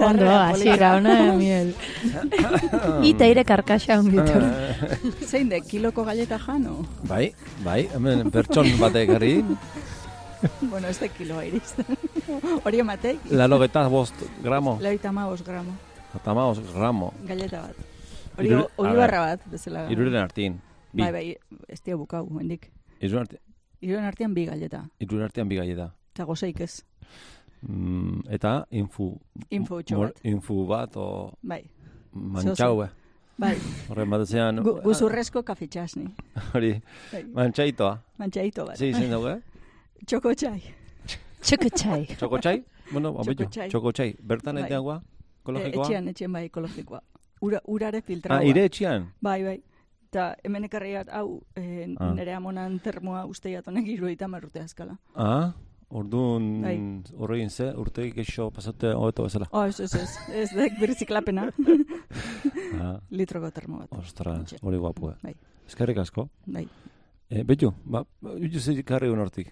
Hola. Ondo, hasiera ona, miel. Ita ire karkaxa ongitor. Zein de, kiloko galleta jano? bai, bai, hemen pertson batek herri, bueno, ez de kiloa iriz. Hori emateik, lalo eta bost gramo, lehoita maos gramo, atamaos gramo, galleta bat. Hori Irure- a olibarra bat, bezala. iruren artin, bi, Bai, bai, ez dio bukau, hendik. iruren artean, bi galleta, iruren artean bi gaieta. eta gozeik ez. Mm, eta infu, mor- bat. infu bat, o Bai, mantxau, eh. bai, Horren bat zean, Gu, guzurrezko kafitxasni. hori, Bai, mantxaitoa. mantxaito bat. Zi, zen dugu, eh? Txoko txai. Txokotxai. Txokotxai? Bueno, ba, bitu, Txokotxai. txokotxai. Bertan Bai. eteagoa, E, ekologikoa? etxean, etxean bai ekologikoa. Ura, urare filtraua. Ah, ire etxean? Bai, bai. Eta hemen ekarriat, hau, e, Ah. nire amonan termoa usteiat honek iruita marrute azkala. Ah, orduan Bai. horregin ze, urteik eixo pasate hobeto bezala. Oh, ez, ez, ez, ez dek birziklapena. Ah, Litroko termo bat. ostras, Etxe. hori guapu, eh. Bai, Eskerrik asko. bai. E, betu, ba, bitu zer karri un hortik.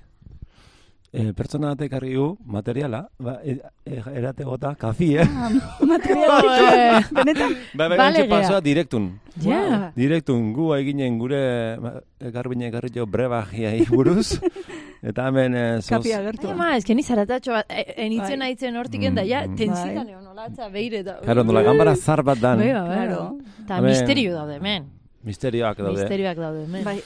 E, pertsona batek karri gu, materiala, ba, e, e, erate gota, kafi, eh? Ah, material. Joe. Benetan? Ba, ba, Bale, pasoa direktun. Ja. Direktun, gu eginen gure ba, garbine ekarri jo brebajiai buruz. Eta hemen, e, zoz, Kapi agertu. Ma, ez que ni zaratatxo bat, e, enitzen Bai. aitzen hortiken da, ja, Mm. tensitan Bai. egon, olatza, beire da. Karo, nola gambara zar bat dan, bai, Claro. Eta Hemen- misterio daude, hemen. misterioak daude. Misterioak daude, hemen. Bai.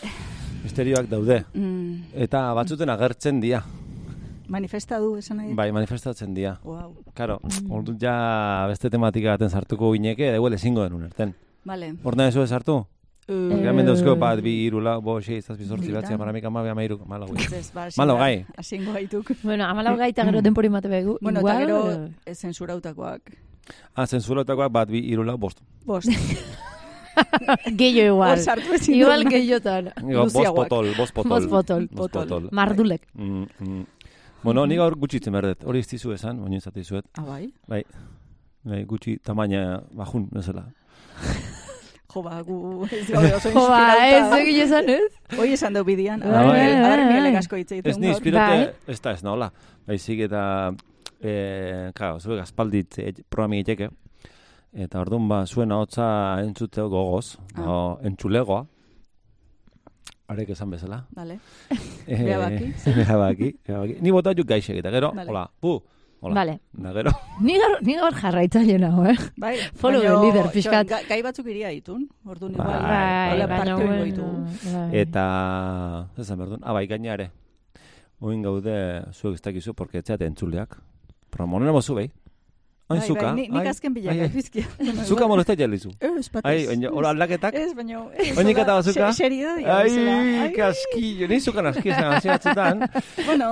Misterioak daude. Mm, Eta batzuten agertzen dira. manifesta du esan nahi? Bai, manifestatzen dira. Wow. Karo, ordu ja beste tematika baten sartuko gineke, da igual ezingo den unerten. Vale. Orduan ez sartu? Uh, Porque hemen dauzko bat, bi, iru, lau, bo, sei, zazpi, zortzi, Militan. batzi, amaramik, amabi, amairu, malau. ez, ez, Malo asingo- gai. Asingo gaituk. Bueno, amalau gaita gero denpori mate begu. Bueno, igual, eta gero eh, zensurautakoak. Ah, zensuratakoak bat, bi, iru, lau, bost. Bost. Gehiago igual. Igual gehiotan. Digo, bost potol, bost potol. Bost potol. Bost potol. Mardulek. Mm, mm. Bueno, nik gaur gutxitzen berdet. Hori ez dizu esan, baina ez dizuet. Ah, bai? Bai, gutxi tamaina bajun, bezala. Jo, ba, gu ez gaude oso Jo, ba, ez egin esan ez? Hoi esan deu bidian. Bai, A bai, ver, a ver, bai. miele gasko hitz Ez egiten ni gaur. inspirate, ez da, ez nahola. Baizik eta, e, claro, zuek aspaldit e, programi egiteke. Eta orduan ba, zuen hotza entzuteo gogoz, Ah. o, entzulegoa. Arek esan bezala. Vale. Eh, baki. Baki. Ni bota juk gaixek, eta gero, hola, pu, hola. Vale. Da gero, Ni gaur, ni gaur jarraitzaile nago, eh? Bai, Follow baino, the leader, pixkat. ga- Gai batzuk iria ditun. Orduan igual, Bai, bai, egingo ditugu. bai. eta, da, berdun, abai gainare. Oin gaude, zuek ez dakizu, porque etxeate entzuleak. Promonen zu behi. Hain Bai, zuka. bai, ni- nik ai, azken ai, bilak ai. bizkia. Zuka molestat jalizu. Ez, batez. Ai, baina, hor aldaketak? Ez, baina... Oinik eta bazuka? Seriodia. Ai, bezala. kaskillo, ni zukan aski esan hasi batzutan. Bueno,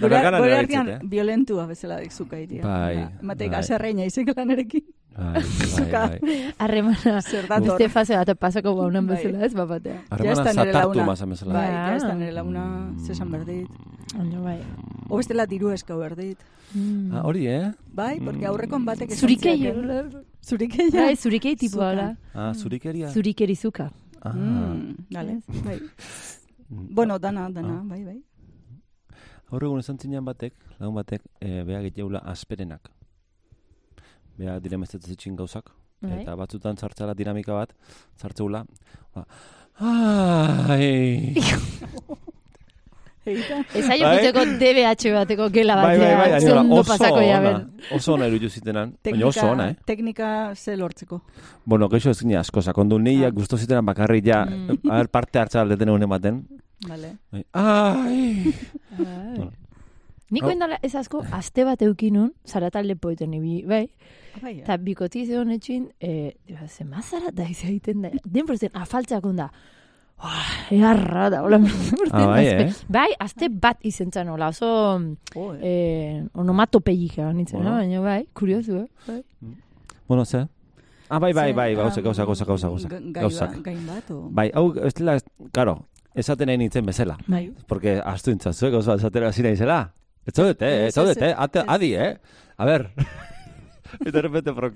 gure, artean violentua bezala dik zuka iria. Bai, bai. gazerreina izek lanerekin. Bai, bai, Zuka. bai. Harremana. Beste fase bat pasako baunan Bai. bezala, ez bapatea. Harremana da launa. mazan bezala. Bai, Ah. ja ez da nire launa, zesan berdit. Baina bai. O bestela diru eska berdit. Mm. Ah, hori, eh? Bai, porque aurrekon batek esan Zurikei. Zurikei, Bai, zurikei tipo Zuka. ala. Ah, zurikeria? Zurikeri zuka. Ah, Mm, dale, bai. Bueno, dana, dana, bai, bai. Hor egun esan zinean batek, lagun batek, e, beha gehiagula asperenak. Beha diremestetzen zitxin gauzak. Bai. Eta batzutan sartzela dinamika bat, sartzeula. Ba, ai. Ez aio Bai. pitzeko DBH bateko gela bai, bai, bai, batea. gainera, Zondo oso pasako ona, oso ona eruditu zitenan, baina oso ona, eh? teknika ze lortzeko. Bueno, geixo ez gine asko, sakondu niak Ah. gusto zitenan bakarrik ja, Mm. a ver, parte hartza aldeten egun ematen. Vale. Bai, Ai, Bai. Nik Hau- oindala ez asko, aste bat eukinun, zaratalde poeten ibi, bai? Bai, Eta bikoti zeon etxin, e, ze mazara da izan egiten da. Den prozen, afaltzakon da. Oh, earra da, hola. Ah, bai, eh? Bai, aste bat izen zan, hola, oso Jo, eh. eh, onomatopeika nintzen, Bueno. no? baina bai, kuriosu, eh? Bai. bueno, ze? Ah, bai, bai, Ze, bai, ah, gauzak, gauzak, gauzak, gauzak, gauzak, ga- gai gauzak. ba- Gain bat, o? Bai, hau, ez dela, karo, esaten nahi nintzen bezala. Bai. Porque astu intzazuek gauza esatera hasi naizela. Ez zaudet, eh? Ez Ez, zaudet, ez, eh? Ate, ez. adi, eh? A ber. Eta de repente, pro...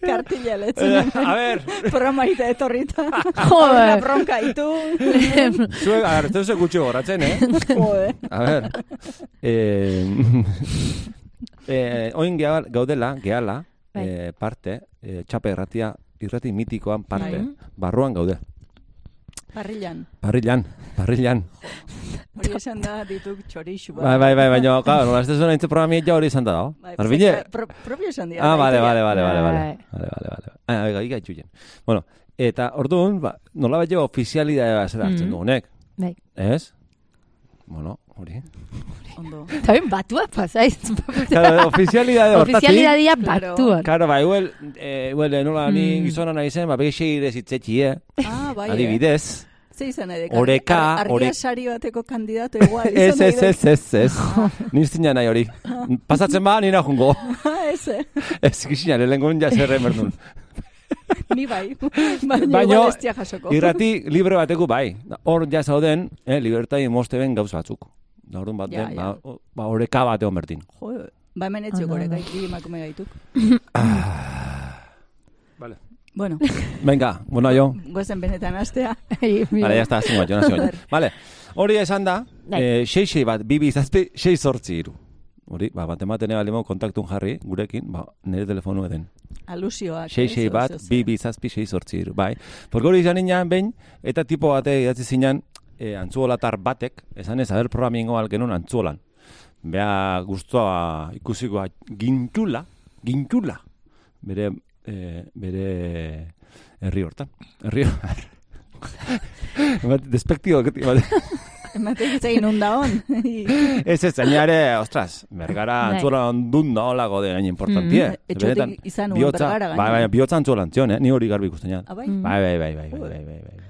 kartilla letzen. a ber, Programa ite etorrita. Joder. bronka itu. zuek, a ber, zeu gutxi goratzen, eh? Jode. A ber, eh, eh, oin gea- gaudela, gehala, Bai. eh, parte, eh, txape erratia, irrati mitikoan parte, Bai. barruan gaude. Parrillan. Parrilan, parrilan. Hori esan da dituk txorixu. Bai, bai, bai, baina, claro, nola ez zuen entze programi ja hori izan da. Bai, Arbine? pro, propio esan dira. Ah, bai, vale, tia. vale, vale, vale, vale. Bai. Vale, vale, vale. Ah, ega, ega itxuien. Bueno, eta orduan, ba, nola bat jo ofizialidadea zera hartzen Mhm. dugunek. Bai. Ez? Bueno, hori. Ondo. Eta ben batua pasaiz. Claro, ofizialidade hortatik. Ofizialidadia Claro. batuan. Claro, ba, igual, eh, igual, eh, nola ni Mm. gizona nahi zen, ba, behi ire zitzetxi, eh? Ah, bai. eh. Adibidez. Ze izan nahi Oreka, Argia ore- sari bateko kandidato igual. Ez, ez, ez, ez, ez. Niztina nahi hori. Pasatzen ba, nina jungo. Ah, ez, eh. Ez, gizina, lehengon ja zerre merdun. Ni bai. Baina Baino. Irrati libre bateku bai. Hor ja zauden, eh, libertai mosteben gauz batzuk. Da orduan bat Ja, den, ja. ba, o- ba, oreka bate hon bertin. Jo, ba hemen goreka, ondo. bi emakume gaituk. Vale. Bueno, Venga, bueno, jo. gozen benetan astea. Vale, ya está, zingo, jo, nazio. Vale, hori esan da, eh, sei sei bat, bibi zazpi, sei sortzi iru. Hori, ba, bat ematen ega limo kontaktun jarri, gurekin, ba, nire telefonu eden. Alusioak. Sei ez, sei bat, oso. bibi zazpi, sei sortzi iru, bai. Porque hori izan inan behin, eta tipo bate idatzi zinan, eh, antzuolatar batek, esan ez, aber programingo algenun antzuolan. Bea guztua ikusikoa gintula, gintula, bere, eh, bere herri hortan. Herri Bat, despektibo, Ematen ez egin hunda hon. ez ez, zainare, ostras, bergara Bai. antzuola ondun da holako de gain importantie. Mm, etxotik izan Bergara bai, gainera. bai, bihotza antzuola antzion, eh? Ni hori garbi ikusten jan. Ah, bai? Mm. Bai, bai, bai, bai, bai, bai, bai, bai, bai, bai, bai.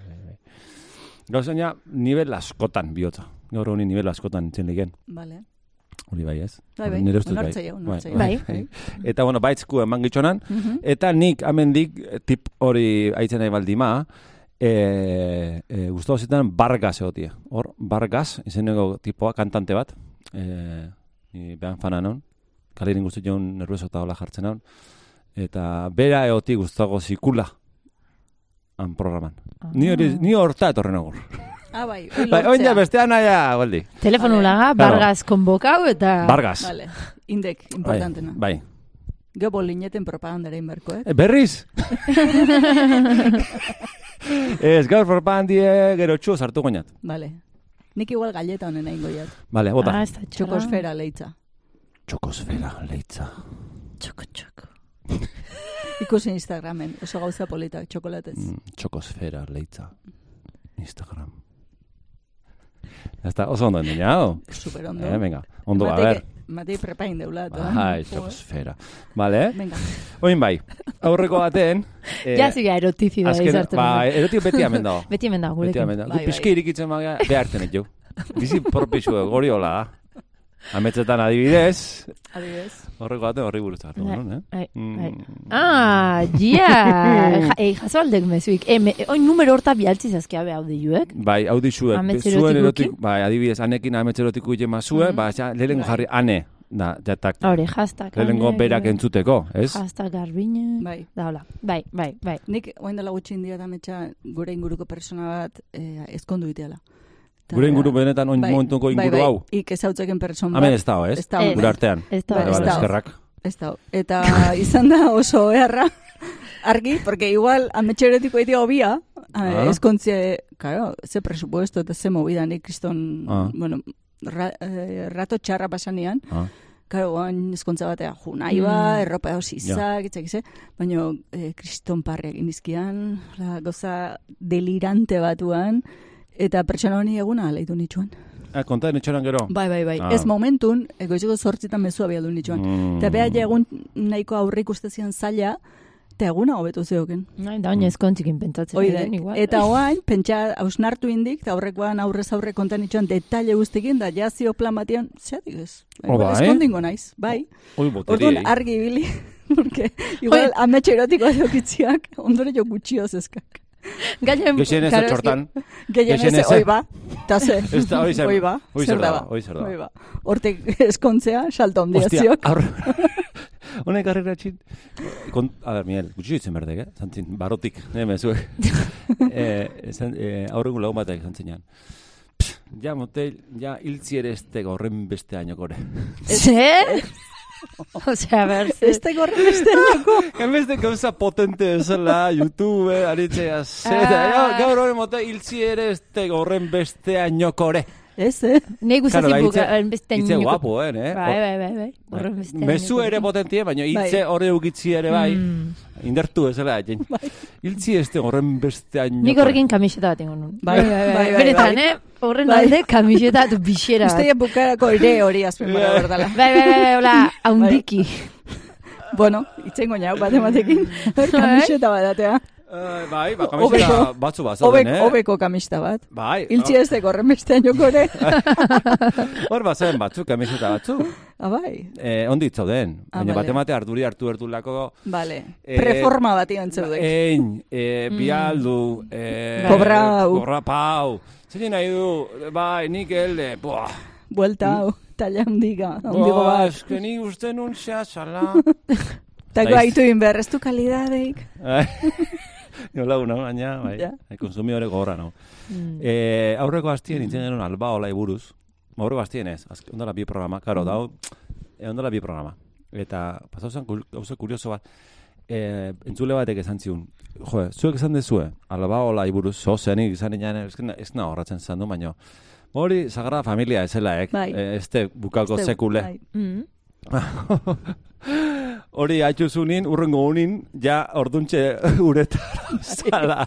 Gauzaina, nivel askotan bihotza. Gaur honi nivel askotan entzien ligen. Vale. Hori bai, ez? Bai, bai, Nire ustez bai. onartzaio, onartzaio. Bai. Eta, bueno, baitzku eman gitzonan, Mhm. Eta nik amendik eh, tip hori aitzen nahi baldima, e, e, guztu zitan Bargas egotie. Hor, Bargas, izeneko tipoa, kantante bat, e, ni behan fana non, kalerin guztu joan nervioso eta hola jartzen non, eta bera eoti guztago zikula han programan. Ni hori, ni horta etorren agur. Ah, bai, Bai, oin lortzea. bestean naia, baldi. Telefonu Vale. laga, Claro. Vargas konbokau eta... Bargas. Vale, indek, Bai, importantena. bai. Geo bolineten propagandara inberko, eh? E, berriz? Ez, gaur propagandie gero txu sartu goinat. Vale. Nik igual galleta honen egin goiat. Vale, bota. Ah, da txarra. Txokosfera leitza. Txokosfera, leitza. Txoko, txoko. Ikusi Instagramen, oso gauza polita, txokolatez. Mm, txokosfera, leitza. Instagram. Ya está, oso ondo endina, hau? Super ondo. Eh, venga, ondo, a ver. Matei prepain deula. eta- Bai, Jo, txokosfera. Vale, eh? Venga. Oin bai, aurreko baten... Eh, Ja ziga erotizida azken, izartzen. ba, erotik beti hemen dago. Beti hemen da, Beti gurekin. hemen dago. Bai, Gu bai. pizki irikitzen maga, behartzen ez jo. Bizi propixu, hori hola da. Ametzetan adibidez, Adibidez. horreko baten horri buruz hartu, Bai, no? Eh? bai, bai. Mm. Ah, ja. Ja, Ei, aldek mezuik. E, me, oin numero horta bialtzi zazkia be hau diuek. Bai, hau dizuek, Amets zuen erotik, bai, adibidez, anekin amets erotiko ite mazue, Mhm. ba, ja, lehenengo Bai. jarri, ane, da, jatak, Hore, hashtag. lehenengo ane, berak entzuteko, ez? Hashtag garbine. Bai. Da, hola. Bai, bai, bai. Nik, oain dela gutxi india da metxa, gure inguruko persona bat eh, ezkondu iteala. Ta- Gure inguru benetan, oin bai, momentuko inguru bai, bai, hau. Ik ezautzeken person bat. Hemen ez dago, ez? Ez dago, Ez. Gure artean. Ez da, Bai, Bale, ez dago. eskerrak. Ez da. Eta izan da oso beharra. Argi, porque igual ametxeretiko itea obia, Ah. ah. ezkontzie, claro, ze presupuesto eta ze movida nik kriston, Ah. bueno, ra, eh, rato txarra pasanean, Ah. Karo, guan ezkontza batea, ju nahi ba, Mm. erropa osizak, itzak ize, baina eh, kriston parre egin la, goza delirante batuan, eta pertsona honi eguna aleitu nitxuan. Ah, konta nitxoran gero? Bai, bai, bai. Ah. Ez momentun, egoiziko zortzitan mezua bialdu nitxuan. Mm. Eta beha ja egun nahiko aurre ikustezian zaila, eta eguna hobetu zeoken. Nahi, da, oin ezkontzikin pentsatzen. Oide, diren igual. eta oain, pentsa hausnartu indik, eta aurrekoan aurrez aurre kontan itxuan detalle guztikin, da jazio plan batian, zeatik ez. Oh, bai? Eskondingo naiz, bai. Oi, boteri. Orduan argi ibili, porque igual ametxe erotiko eukitziak, ondore jo gutxioz eskak. Gainen, Gexen ez. Gehien Gehien ez, ez, oi eh? ba, eta ze, Ez da, hoi zer- oi ba, hoi zer da ba, hoi zer da ba. Oi ba. Hortek eskontzea, salta ondia Ostia, ziok. aurre... Honek harrera txin. Kon, a ber, Miguel, gutxi ditzen berdek, eh? Zantzin, barotik, neme, zuek. eh, zan, eh, aurrengo lagun batek zantzinean. Ja, motel, ja, hiltzi ere este gorren beste añokore. Zer? Osea, ber, zer. Este gorren beste añoko. Enbeste gauza potente esela, YouTube, aritzea, zeta, Ah. gaur hori motel, hiltzi ere este gorren beste añokore. Ez, eh? Nei gustatzen Claro, buka, beste Hitze añoko- guapo, eh? eh? Bai, bai, bai, bai. Horren beste Mezu ere potentie, baina hitze Bai. horre ukitzi ere bai. Mm. Indertu ezela, jen. Hiltzi este gorren beste añokore. Nik horrekin kamiseta bat ingon nun. Bai, bai, bai, Benetan, bai. eh? Horren Bai. alde kamiseta du bixera bat. Uste bukarako ere hori azpen bara berdala. Bai, bai, bai, bai, hola, haundiki. Bueno, itzengo nau, bat ematekin. Kamiseta bat atea. Eh, bai, ba, kamiseta Obeko. batzu bazauden, Obek, eh? obeko kamista bat. Bai. Iltzi ez de gorren beste añoko ere. Hor bazen batzuk, kamiseta batzuk. Ah, bai. Eh, ondi zauden. Ah, Baina bate mate arduri hartu erdulako. Vale. Eh, Preforma bat ion zeudek. Ein, eh, bialdu, eh, Bai. Kobrau. Kobrapau. Zein nahi du, bai, nik elde, buah. Buelta hau, talla handiga, handigo Buah, bat. eske ni uste nun zea zala. Tako haitu inber, ez du kalidadeik. Nola una, baina, bai, Ja. bai, konsumidore gogorra, no. Mm. Eh, aurreko hastien nintzen genuen alba olai buruz. Ba, Aurreko hastien ez, ondala bi programa, karo, dau, eh, ondala bi programa. Eta, pasau zen, gauza kurioso bat, eh, entzule batek esan ziun, jo, zuek esan dezue, alba olai buruz, zo zenik izan inan, ez, na- horratzen zan du, baina, hori Sagrada Familia ezela, ek, Bai. eh, este bukako Zeu, sekule. bai. Mm. Hori zunin, urrengo unin, ja orduntxe uretara zala.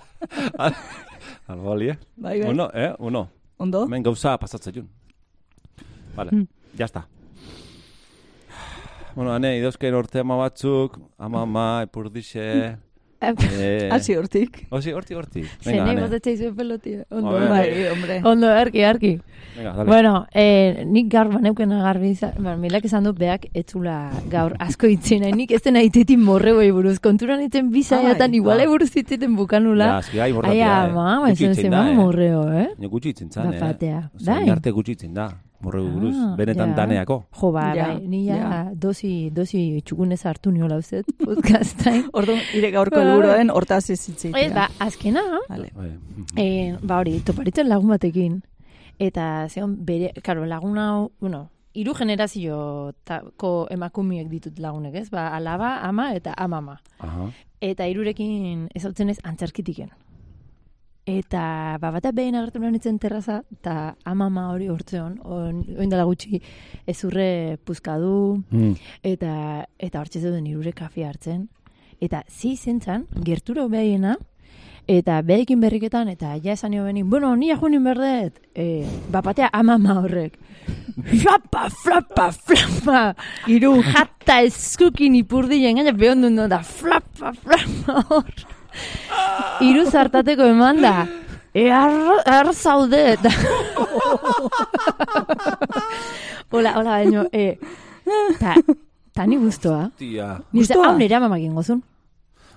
Albali, eh? Bai, bai. Uno, eh? Uno. Ondo? Hemen gauza pasatzen jun. Vale, Hmm. ya está. Bueno, ane, idozken orte ama batzuk, ama ama, epurdixe... Eh, Hasi hortik. Osi, horti, horti. Venga, Zenei ane. botatzea izuen pelotia. Ondo, ver. Bai, hombre. Ondo, erki, erki. Venga, dale. Bueno, eh, nik gaur baneukena garbi bueno, milak esan dut beak etzula gaur asko itzen, nik ez dena itetin morreboi buruz, konturan iten bizaiatan, Ah, bai. iguale buruz itzeten Ja, bukanula. eski gai Ai, morratia, ama, eh. bai, Gutxi zen itzen da, zeman eh. morreo, eh? Baina gutxi itzen zan, eh. Bapatea, bai. arte gutxi itzen da, morregu buruz, Ah, benetan ja. daneako. Jo, ba, Ja, bai, ni ja, ja. dosi, dosi txugunez hartu niola uzet, podcastain. Ordu, ire gaurko Bai. liburuaren hortaz ez hitzik. Ez, ba, azkena, Vale. Bai. E, ba hori, toparitzen lagun batekin. Eta zeon bere, karo, lagun hau, bueno, hiru generazio ko emakumiek ditut lagunek, ez? Ba, alaba, ama eta amama. Aha. Eta hirurekin ezautzen ez antzerkitiken. Eta, ba, bata behin agertu nintzen terraza, eta amama hori hortzeon, on- oin dela gutxi ezurre puzkadu, Mm. eta eta hortxe zeuden irure kafe hartzen. Eta zi zentzan, gerturo behaiena, eta behekin berriketan, eta ja esan nio benin, bueno, ni ajunin berdet, e, bapatea amama horrek. Flapa, flapa, flapa, iru jata eskukin ipurdien, gaina behon duen da, flapa, flapa hor. Iru zartateko eman da, e, arro, arro zaude, hola, hola, baino, e, ta, ta ni guztoa. Tia. Ni ze, Gustoa? hau nire amamak gozun.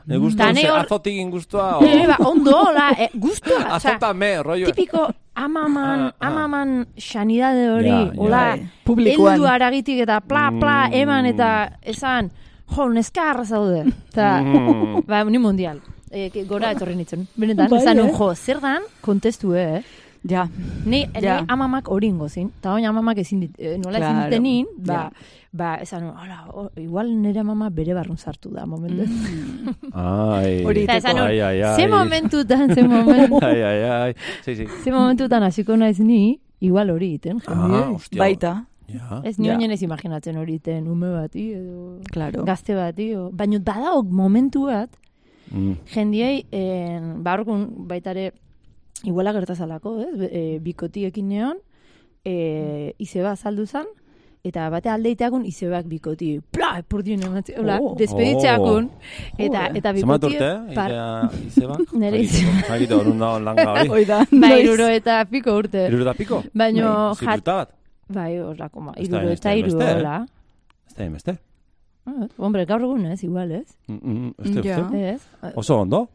Ne gustua, Ta ne ze hor- azotik ingustua, o... E, ba, ondo, hola, e, guztua. Azotame, rollo. tipiko amaman, Ah, ah. amaman sanidade hori, Ja, ja. hola, Bai, publikoan. heldu aragitik eta pla, pla, Mm. eman eta esan, jo, neska arra zaude. Eta, Mm. ba, ni mundial. E, ke- gora etorri nintzen. Benetan, Bai, esan, eh? jo, zer dan, kontestu, eh? Ja, Ni, Ja. ni amamak hori ingozin, eta oin amamak ezin dit, eh, nola ezin Claro. ditenin, ba, Ja. ba, esan, hola, o, igual nire mama bere barrun sartu da, momentu. Ai. Hori Eta esan Ai, ai, ai. ze momentutan, ze momentu, Ai, ai, ai. Sí, sí. ze momentutan hasiko naiz ni, igual hori iten, Ah, jende. hostia. baita, Ja. Ez ni Ja. oinen ez imaginatzen hori iten, ume bati, edo claro. gazte bati, o, baina badaok momentu bat, Mm. jendiei, en, ba, orkun baitare, iguala gertazalako, ez? E, bikotiekin neon, e, izeba azaldu zan, eta bate aldeiteakun izebak bikoti, pla, epurdien ematzi, hola, Oh. despeditzeakun, eta, Joder. eta Zenbat bikotie, urte, par, Ikea, izeba? Nere Jakito, nun da langa hori. Hoi da, ba, iruro eta piko urte. Iruro da piko? Baino, jat, Zirruta bat? bai, horlako, Ez da iruro eta hainbeste, iru, hainbeste, eh? hola. Ez da, emeste? Ah, Hombre, gaur egun ez, igual ez. Mm, mm, Este, Ja. uste? Ez? Oso ondo?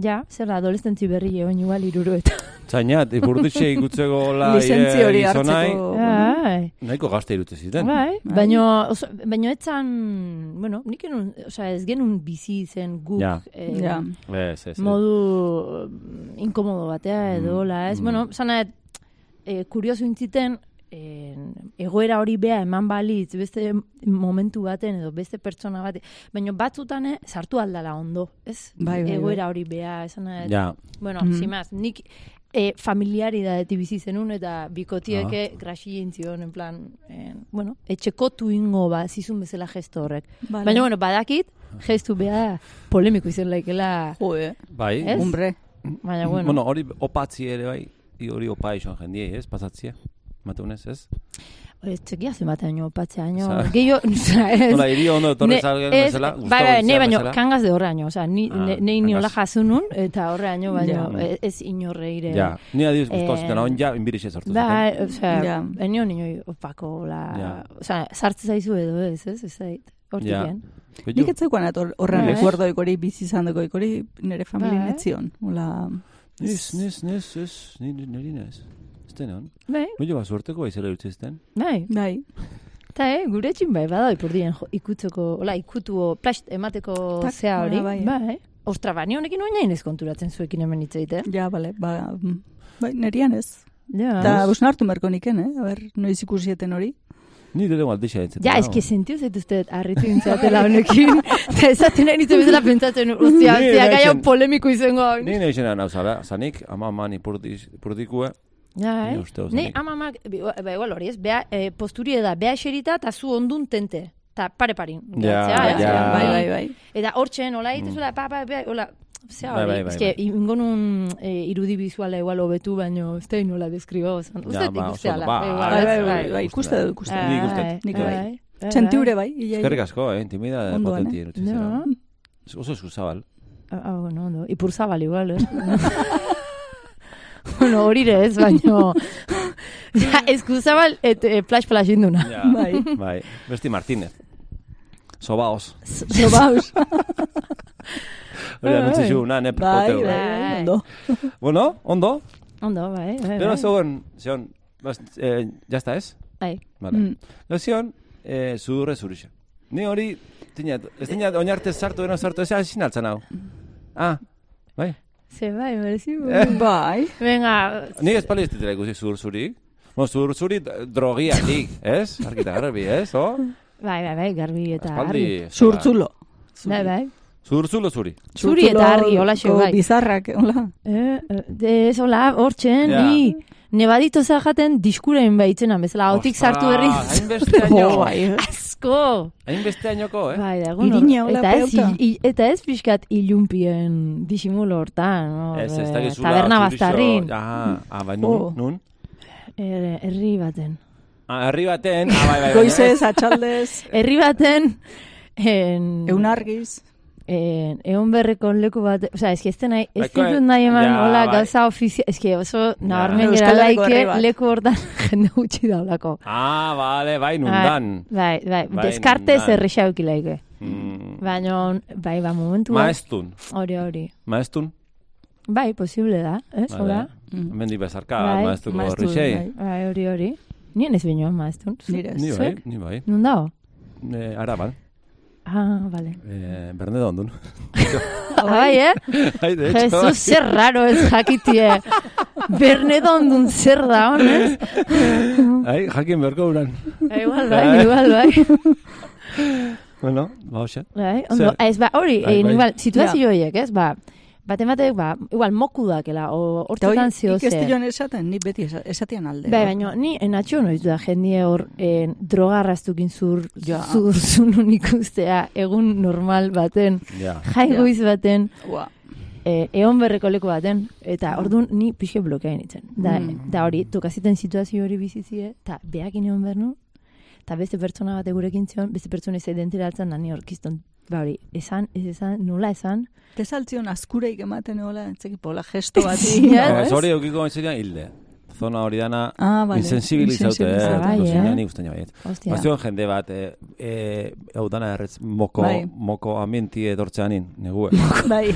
Ja, zer da, adolescentzi berri egon igual iruro eta. Zainat, ipurditxe ikutzeko la Lizentzia hori hartzeko. Bai, nahiko gazte irute ziten. bai, Bai. baino, oso, baino etzan, bueno, nik enun, osea, ez genuen bizi zen guk, Ja. eh, Ja. Ez, ez, modu mm, inkomodo batea edo, Mm, hola, ez? mm. Bueno, zana, e, kurioso intziten, e, egoera hori bea eman balitz beste momentu baten edo beste pertsona bate, baina batzutan eh, sartu aldala ondo, ez? Bai, bai, egoera hori bea, esan Ja, Bueno, Mhm. sin más, nik e, familiaridadeti bizi zenun eta bikotieke Ah. grasi zion, en plan, eh, bueno, etxekotu ingo ba, zizun bezala gesto horrek. Vale. Baina, bueno, badakit, gestu bea polemiko izen laikela, Jo, eh. bai. Ez? Hombre. baina, bueno. Bueno, hori opatzi ere bai, i hori opa izan jendiei, ez, pasatzia. Mateunez, ez? Ez txekia zenbateaino, patzeaino, gehiago, oza, ez. Nola, iri ondo etorri ez, bezala, bai, gustatu bai, ne izan baino, bezala. kangaz de horreaino, oza, ni, Ah, ne, nei niola jasunun, eta horreaino, baino, Ja. ez, ez inorreire. Ja, ni adiz Eh, zuten, hon ja, inbirixe sortu Bai, zuten. osea, Ja. enio niño opako, la, Ja. osea, sartze zaizu edo ez, ez, ez zait, hortik Ja. gen. Nik ez zeukan ator horren Bai. rekuerdoik hori bizi izan dugu hori nire familia Bai. netzion. Hola, Nis, nis, nis, ez, ni- Ez den hon? Bai, Bilo bat suerteko aizela utzizten. bai, bai. eta eh, gure etxin bai, bada ipurdien ikutzeko, hola, ikutuo, plast emateko Tak, zea hori, bai, bai, bai. Ostra, ba, ni honekin oinain ez konturatzen zuekin hemen hitz egiten. Ja, bale, ba, mm, bai, nerian ez. Ja, Eta busna hartu merko niken, eh? A ber, noiz ikusieten hori. Ni dele maldixa entzeten. Ja, eski sentio zaituzte harritu intzatela honekin. Eta esaten nahi nintzen bezala pentsatzen, Ni ostia, gai hau polemiko izango. hau. Ni nahi zena nauza, ba, zanik, ama man ipurdikue, Ja, Ni eh? Uste dut Ni zanik. amamak, ba, igual hori ez, bea, e, posturi da, bea eserita eta zu ondun tente. Ta pare parin. Ja, eh? ja. Bai, bai, bai. Eta hortzen, hola egitezuela, pa, pa, pa, hola, zea Bai, hori, bai, bai, eske, bai. nun e, irudi bizuala igual hobetu, baino, ez da nola deskribo, zan. Ja, Uste ba, ikustea oso- la, ba, igual, Bai, bai, bai, bai, ikuste dut, ikuste dut. Nik uste. Bai, Nik bai. bai, Txentiure bai, ia. Eskerrik asko, eh, intimida Ondo, potenti eh? erutzi Ja. zera. Oso eskuzabal. Ah, ah, bueno, ondo. Ipurzabal igual, eh? bueno, hori ere ez, baino... ja, eskuzabal, et, e, plash plash induna. Ja. Bai. Bai, Besti Martínez. Sobaos. Sobaus. Hori Bai, anutzi bai. zu, na, ne Bai, bai, prepoteu. bai, ondo. Bueno, ondo. Ondo, bai, bai, Pero bai. zegoen, zegoen, bas, eh, ya está, ez? Bai. Vale. Mm. Mm. Zion, eh, sudurre zurixa. Ni hori, tinat, ez tinat oinarte sartu, eno sartu, ez hasi naltzan hau. Ah, bai. Ze bai, merezi. Eh. Bai. Venga, Ni ez pali ez ditela ikusi zudur zuri. Bueno, zudur zuri d- drogiatik, ez? Arkita garbi, ez? O? bai, bai, bai, garbi eta Aspaldi. argi. Zurtzulo. Bai, bai. Zudur zulo zuri. Zuri eta argi, hola xe, bai. Bizarrak, hola. Eh, eh, de, ez hola, hortzen, ni... Nebadito jaten diskuren baitzena, bezala, hautik sartu berri. Hainbeste Jo, año. bai. Asko! Hainbeste eh? Bai, da, hor- Irina, hola, eta ez, i- eta ez pixkat ilumpien disimulo hortan, no? Ez, ez dakizula. Taberna bastarrin, Ah, ah, bai, nun, Oh. nun? er, herri baten. Ah, herri baten, ah, bai, bai, bai. Goizez, atxaldez, Herri baten, en, eunargiz. En, egon berreko leku bat, oza, eski ez nahi, ez ditut nahi eman, ja, hola, bai. gauza ofizia, eski oso nabarmen Herriko herri laike leku hortan jende gutxi daulako. Ah, vale, bai, nundan. Bai, bai, Bai, deskartez nundan. errexau laike. Mm. Baina, bai, ba, momentu. Maestun. Hori, hori. Maestun. Bai, posible da, ez, Vale. hola? Mm. Mendi bezarka, Bai, maestuko maestun, horrixei. bai. Bai, hori, hori. Nien ez binoan maestun. Nire Ni ez. bai, ni bai. Nun dago? Eh, araban. Ah, vale. Eh, berne da ondun. Ah, bai, eh? Jesus, zer raro ez jakitie. Berne dondun zer da, honez? Ai, jakin berko uran. Igual, bai, igual, bai. Bueno, ba, hoxe. Bai, ondo, Zer? ez, ba, hori, Bai, eh, bai. igual, situazio horiek, ez, ba, baten batek, ba, igual, moku dakela, o, Eta hori, hortzetan zio ikestilloan esaten, ni beti esa- esatian alde. Bai, baina ni enatxo noiz da jendie hor en, drogarraztukin zur, Ja. zur zunun ikustea egun normal baten, Ja. jai Ja. baten, Ua. e, egon berreko leku baten, eta orduan ni pixke blokeain itzen. Da, Mm. da hori, tokaziten situazio hori bizizie, eta behakin egon bernu, eta beste pertsona bat gurekin zion, beste pertsona ez identiratzen da ni orkiston. Ba hori, esan, ez esan, nola esan, Tesaltzion azkureik ematen hola, entzeki pola gesto bati. Ja, Ba, ez? ez hori eukiko entzirean hilde. Zona hori dana Ah, vale. insensibilizaute, eh? Insensibilizaute. Bai, eh? Bai, Ni guztien baiet. Bazioan jende bat, eh, eh, hau dana erretz moko, Bai. moko ambienti edortzeanin, negue. Bai.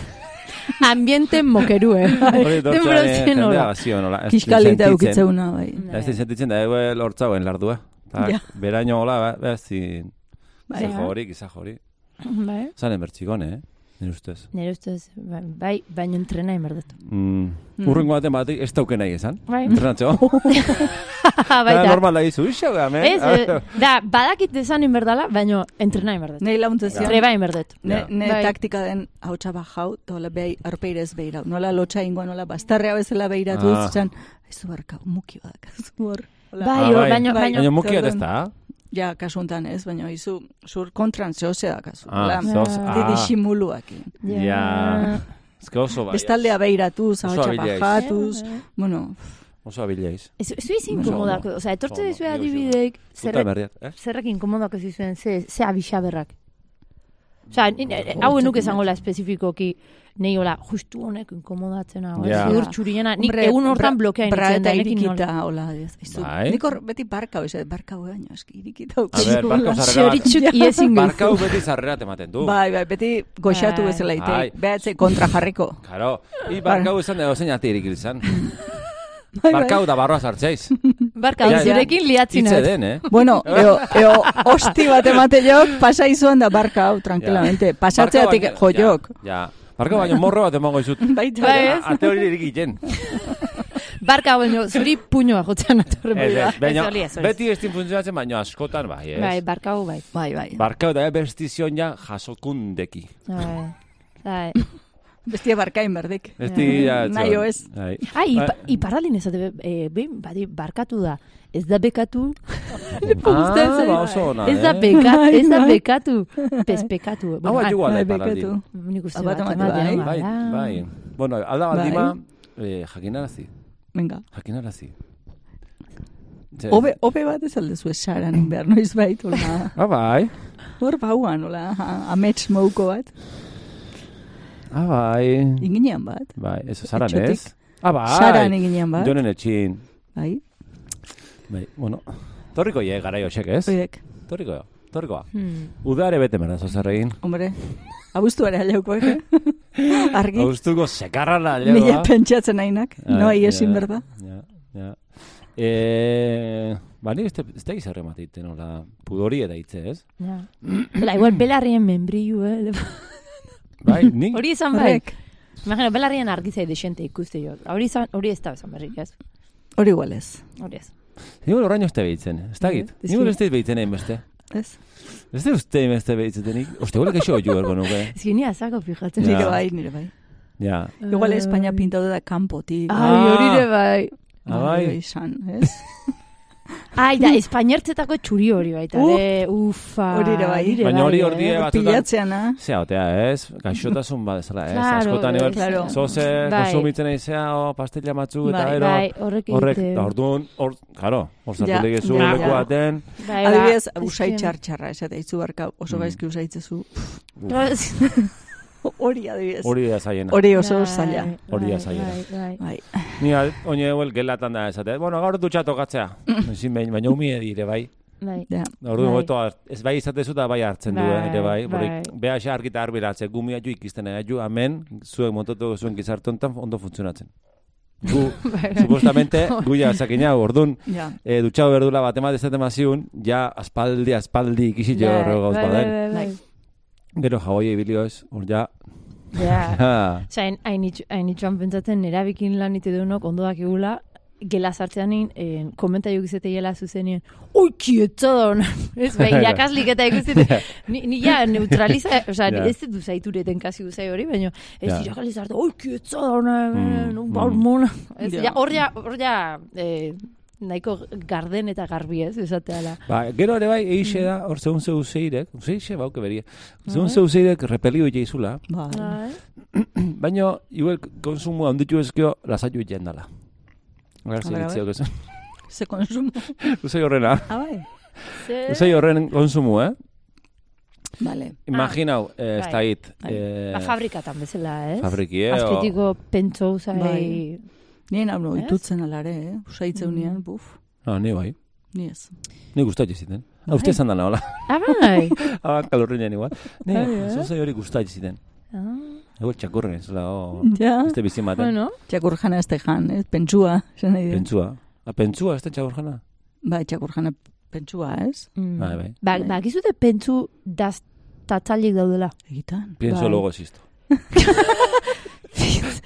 ambiente mokerue. Hori Denbora dortzean zien jendea gazio nola. ez Kiskalita sentitzen. eukitzeuna, bai. Ez di sentitzen da, ego lortzauen lardua. Ta, Ja. beraino hola, ba, ba, di... Bai. Giza jori, giza jori. Bai. Zanen bertxikone, eh? Nire ustez. Nire ustez, bai, bai, baina entrena inberdetu. Mm. Mm. Urrengo baten batek ez dauken nahi esan. Bai. Entrenatxo. Da, Baita. normal da izu, iso gamen. Ez, eh, da, badakit desan inberdala, baina entrena inberdetu. Nei laguntza zion. Treba inberdetu. Ne, ne Bai. taktika den hautsa bajau, tola behi arpeirez behirau. Nola lotxa ingoa, nola bastarrea bezala behiratu, Ah. zan, ez barka, muki badak. Bai, Ah, bai. baina, Bai. baina, Baina mukia ez da. Ja, kasuntan ez, baina izu, zur kontran zehose da kasu. Ah, zoz, Ah. Di ah. disimuluakin. Ja. Ez que oso bai. Bestaldea behiratuz, Oso hautsa abilaiz. bajatuz, bueno, Oso abilaiz. Ez, ez zuiz Oso inkomodako, ondo. osea, etortze Oso dizu ondo, adibideik, zerrek, eh? zerrek inkomodako zizuen, ze, ze abixaberrak. Eh, hau enuk esango la espezifikoki, nei hola, justu honek inkomodatzen hau, yeah. ziur txuriena, nik Hombre, egun hortan blokea initzen da, nekin irikita, hola, ez. Bai. Nik hor beti barkau, ez, barkau baino, eski, irikita. A ber, barkau zarrera Barkau beti zarrera tematen du. Bai, bai, beti goxatu Bai. bezala Bai. ite. Behatze kontra jarriko. Karo, i barkau izan dago zein ati irikil izan. Bai, bai. Barkau da barroa sartzeiz. Barka, Ja, ja. zurekin liatzin Itze den, eh? Bueno, eo, eo, hosti bat emate jok, pasa izuan da barka hau, tranquilamente. Pasatzeatik Barkau jo jok. Ja, ja. Barkau baino morro bat emango izut. Baita, Bai, bai, ez? Ate hori irikiten. Barka, baino, zuri puñoa jotzen atorren Ez, bai ez, baina Ez ez beti ez din funtzionatzen, baina askotan bai, ez? Bai, barkau bai. bai, bai. Barkau da bestizion ja jasokundeki. Bai. Bai. Bestia barkain berdik. Besti, ja, txon. ez. Bai. Ai, ipa, Bai. iparraldin esate, e, behin, badi, barkatu da. Ez da bekatu. Ah, zait. ba, oso ona, Ez da eh? bekat, Bai, ez da bai. bekatu. Pezpekatu. Hau bat jugua da Bai, iparraldin. bekatu. Nik uste bat, ematen, bai. Bai, bai. Bueno, alda Bai. baldima, eh, jakinarazi. Venga. Jakinarazi. Obe, obe bat ez aldezu esaran behar noiz bait, hola. Ah, bai. Hor bauan, hola, a- amets mouko bat. Ah, bai. Inginean bat. Bai, ez Etxetik. ez? Ah, bai. Saran eginean bat. Jonen etxin. Bai, Bai, bueno. Torriko ye, gara josek, ez? oidek. Torriko, torrikoa. Hmm. Udare bete mera, zozer egin. Hombre, abuztuare aleuko, eh? Argi. Austuko sekarrala Nila legoa. pentsatzen nainak. Ah, No, hiesin ja, berda. Ja, ja. Eh, ba, ni ez da gizarre mateite nola pudori eta hitze, ez? Ja. Bela, igual belarrien membrillu, eh? Bai, nik... Hori izan bai. Imagina, belarrien argizai desente ikuste jo. Hori izan, hori ez da esan berrik, ez? Hori igual ez. Hori ez. Nigul oraino ez da behitzen, ez da git. Ez Nigul da. ez da behitzen egin beste. Ez? Ez da uste egin beste behitzetenik. Oste, gulek eixo jo ergo nuke. Ez que ni azako fijatzen. Ja. Nire bai, nire bai. Ja. Igual Espainia pintatu da kanpotik. Ai, hori ere bai. Ah, bai. Izan, ez? Ai, da, espainertzetako txuri hori baita. Uh, ere, ufa. hori ere bai. Baina hori eh? hor die batzutan... Pilatzeana. Zea, otea, ez? Gaixotasun bat ezala, ez? Claro, Askotan igual, claro. zoze, Bai. konsumitzen eizea, o, pastilla matzu, eta Bai, ero, Bai, horrek horrek, da orduan, hor, karo, hor Ja, zartu legezu ja, leku ja. baten, Bai, ba, Adibidez, es usai que- txartxarra, esate, itzu barka oso Mm. gaizki usaitzezu. Bai, Hori adibidez. hori da zaiena. Hori oso zaila. Hori da bai, zaila. bai, bai. Bai. Ni oine huel gelatan da esate, bueno, gaur dutxa tokatzea. Ezin behin, baina umie dire, bai. Bai. Ja. Orduan Bai. ez bai izatezu da bai hartzen du, Bai, ere bai. bai. Beha xa argita arbiratze, gumia ju ikizten ju, amen, zuek mototu zuen gizarte honetan ondo funtzionatzen. Gu, Bai, bai. supostamente, gu ja zakina, orduan, Ja. e, dutxau berdula bat zaten maziun, ja aspaldi, aspaldi ikisi jo Bai, horrego gauz bai, baden. Gero jaboi ibilio ez, hor ja. Ja. hain- hain itxu- hain itxuan pentsatzen erabikin lan ite deunok ondo dakigula, gela sartzean nien, eh, komentario gizete gela zuzenien, oi, kietza da hona. Ez, bai, irakaslik eta ikusite, ni, ni ja, neutraliza, osa, Ja. ez dut zaitureten kasi guzai hori, baina, ez Ja. irakaslik sartu, oi, kietza da hona, Mm, mm, hormona. Ez, Ja. ja, hor ja, hor ja, eh, nahiko garden eta garbi ez, esateala. Ba, gero ere bai, eixe da, hor zeun zeu zeirek, zeixe bauke berie, zeun zeu zeirek repelio Bai. Bai. baina, igual konsumo handitu ezkio, lasaiu jendala. Gara A ber, a ziritzio ber. kezun. Ze konsumo. Uzai horrena. Ah, bai. Ze- Uzai horren konsumo, eh? Vale. Imaginau, eh, ez bai. da hit. Bai. eh, Ba, fabrikatan bezala, ez? Fabrikie, o... Azpitiko pentsou zai... Bai. Nien hau itutzen alare, eh? Usaitzeunean, buf. Ah, ni bai. Ni ez. Ni gustatxe ziten. Ah, Bai. uste esan dana, hola. Ah, bai. Ah, kalorrinen igual. Ni, Bai, eh? hori gustatxe ziten. Ah. Ego txakurren ez, la, o, Ja, este bizi maten. Bueno, txakur jana ez jan, ez, pentsua, esan nahi. Pentsua. A, pentsua, ez da txakur jana? Bai, txakur jana pentsua, ez? mm. Bai, bai. Ba, ba, gizute pentsu daztatzailik daudela. Egitan. Pienso Bai. luego existo.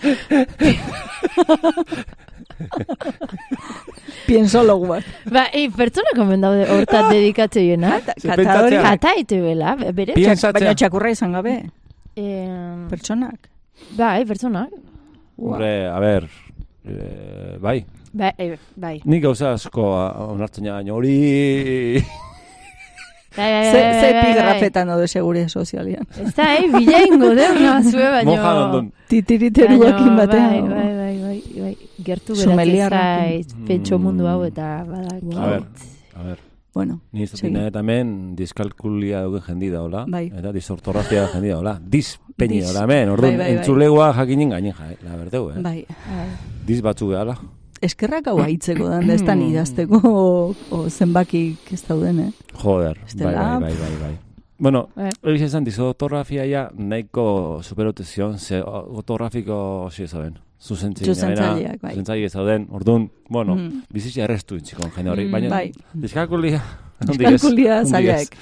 Pienso logu bat. Ba, ei, pertsona komen daude hortat dedikatze jena. Ze Kata ite bela, bere. Pi- Pentsatzea. baina txakurra izan gabe, Eh, pertsonak. bai, pertsonak. Hombre, a ver, eh, bai. Bai, eh, bai. Nik gauza asko a- onartzen ja, hori... Bai, bai, Ze, bai, ze bai, bai. epigrafetan daude segure sozialian. Ez da, eh, bilaingo deuna zue, baino... Mojan ondon. Titiriteruakin Baino, batean. Bai, bai, bai, bai, bai. Gertu geratzen zait, pentso mundu hau Mm. eta badak. A ver, a ver. Bueno, Ni ez dut hemen diskalkulia dugu jendi da, hola? Bai. Eta disortografia jendi da, hola? Dispeñi Dis. da, hemen, orduan, Bai, bai, bai. entzulegoa jakinen gainen ja, eh? la berdeu, eh? bai. Bai. Diz batzu behala. Eskerrak hau haitzeko da ez da idazteko o, o zenbakik ez dauden, eh? Joder, bai, bai, bai, bai, bai. Bueno, Bai. hori esan disotografia ja nahiko superote zion, ze ortografiko osi zauden. Zuzentzaileak, Zuzentzaileak, bai. Zuzentzaile zauden, orduan, bueno, Mm. bizitza errestu intzikon jende hori, Mm, baina bai. ez, zailak.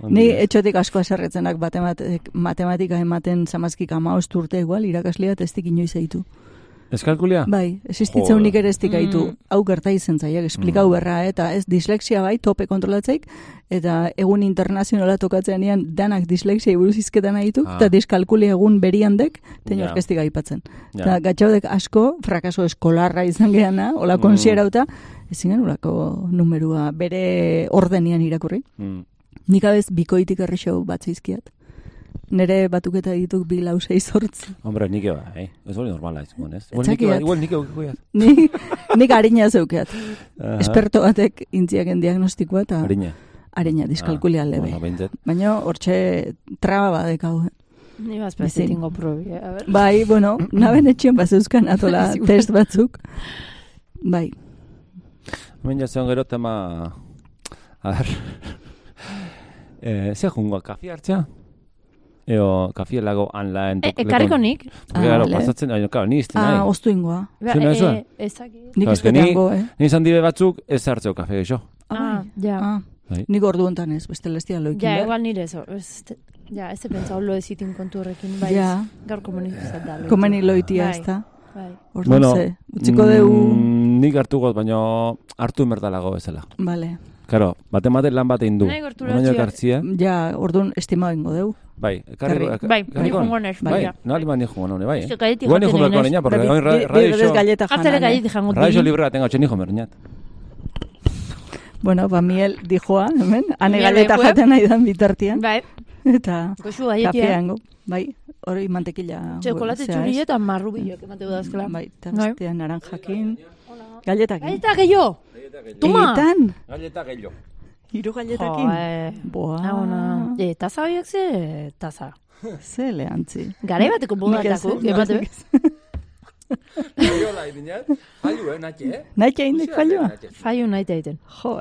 ondik Ni etxotik asko aserretzenak matematik, matematika ematen zamazkik ama urte igual, irakaslia testik inoiz eitu. Eskalkulia? Bai, existitzen unik ere ez dikaitu. Mm. Hau gerta izen zaiak, esplikau Mm. berra, eta ez dislexia bai, tope kontrolatzeik, eta egun internazionala tokatzean ean danak dislexia buruz izketan nahitu, Ah. eta diskalkulia egun beriandek, tein Ja. orkestik aipatzen. Ja. Eta gatxaudek asko, frakaso eskolarra izan geana, hola Mm. konsierauta, ezin genulako numerua bere ordenian irakurri. Mm. Nik abez bikoitik errexo bat zaizkiat. Nere batuketa dituk bi lau sei sortz. Hombre, nik eba, eh? Ez hori normala izan, ez? Igual nik eba, igual nik eba, Nik, nik harina zeukeat. Aha. Esperto batek intziaken diagnostikoa eta Harina. harina diskalkulia Ah, lebe. Bueno. Baina hortxe traba badekau. Ni Bizin. bazpazetingo probi, eh? a ber. Bai, bueno, naben etxien bazeuzkan atola Zigur. test batzuk. Bai, Hemen jatzen gero tema... A ver... eh, ze jungo, kafi hartzea? Eo, kafi lago anlaen... E, ekarriko nik. Porque, Ah, claro, vale. pasatzen, baina, claro, ni izten ah, nahi. oztu ingoa. Ba, Zuen ez da? e. Nik izketeango, eh? Ni izan dibe batzuk ez hartzeo kafe geixo. Ah, ja. Ah, Bai. nik ordu hontan ez, beste lestia loikin. Ja, igual nire eso. Ez, te- ja, ez pentsa lo ezitin kontu horrekin, bai. Ja. Gaur komunikazat da. Komeni loitia, Bai, ez da? Bai. Orduan Bueno, ze, utziko deu... mm, nik hartu got, baina hartu merdalago bezala. Vale. Claro, bate mate lan bat egin du. Nahi gortura. Ja, orduan estima ingo deu. Bai, ekarri. Karri. Bai, ni jongo naiz, Bai, bai. nali mani jongo bai. gaieti Igual ni jaten jongo nahi berko porque bi- radio show, galleta eh? gaieti jango radio libre tengo txeni jo berniat. Bueno, ba, miel dijoa, hemen, ane lekue. jaten nahi dan bitartian. Bai, Eta kafeango, bai, hori mantekila. Txokolate txuri ez? eta marrubillo, emateu dazkela. Bai, eta Bai. bestean naranjakin. Galletakin. Gaita gehiago! Toma! Egitan, Galleta gehiago. Hiru galletakin. Jo, eh. Boa. Ah, ona. E, taza horiek ze taza. Ze lehantzi. Garai bateko bodatako, Nik ez, emate. nik ez. Gaiola idinat, fallu, eh, natxe, eh? Nahi indik falloa? Fallo nahi egiten. Jo,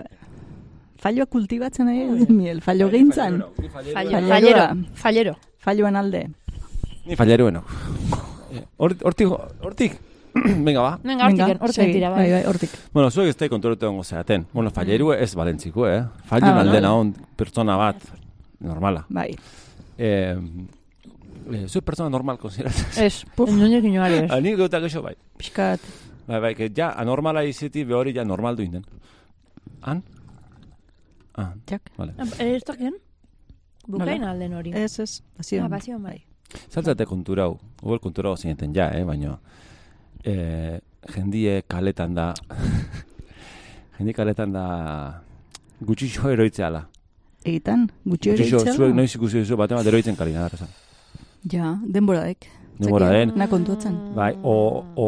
falloa kultibatzen nahi ez miel. Gintzan. Fallo, Fallerua. fallero, fallero. Falloan alde. Ni falleru bueno. Hortik, hortik. Venga, ba. Venga, hortik, hortik segi. tira, Bai, bai. bai, hortik. Bueno, zuek ez da kontroletu gongo zeaten. Bueno, falleru ez balentziko, eh? Fallu Ah, alde vale. naon pertsona bat, normala. Bai. Eh, eh, zuek pertsona normal konsideratzen. Ez, nunek inoari ez. Ani gauta geixo bai. Piskat. Bai, bai, que ja anormala iziti behori ja normal duinen. Han? Ah, Jak. vale. Ez dakien? Bukain alden hori. Ez, ez. Bazio. Ah, bazio, bai. Zaltzate kontura hau, igual kontura hau zineten ja, eh, baina eh, jendie kaletan da, jendie kaletan da gutxixo eroitzeala. Egitan, gutxi hori Gutxixo, itxea. zuek noiz ikusi duzu bate bat eroitzen kalina da, esan. Ja, denboraek. Denbora. Na kontuatzen. Bai, o, o,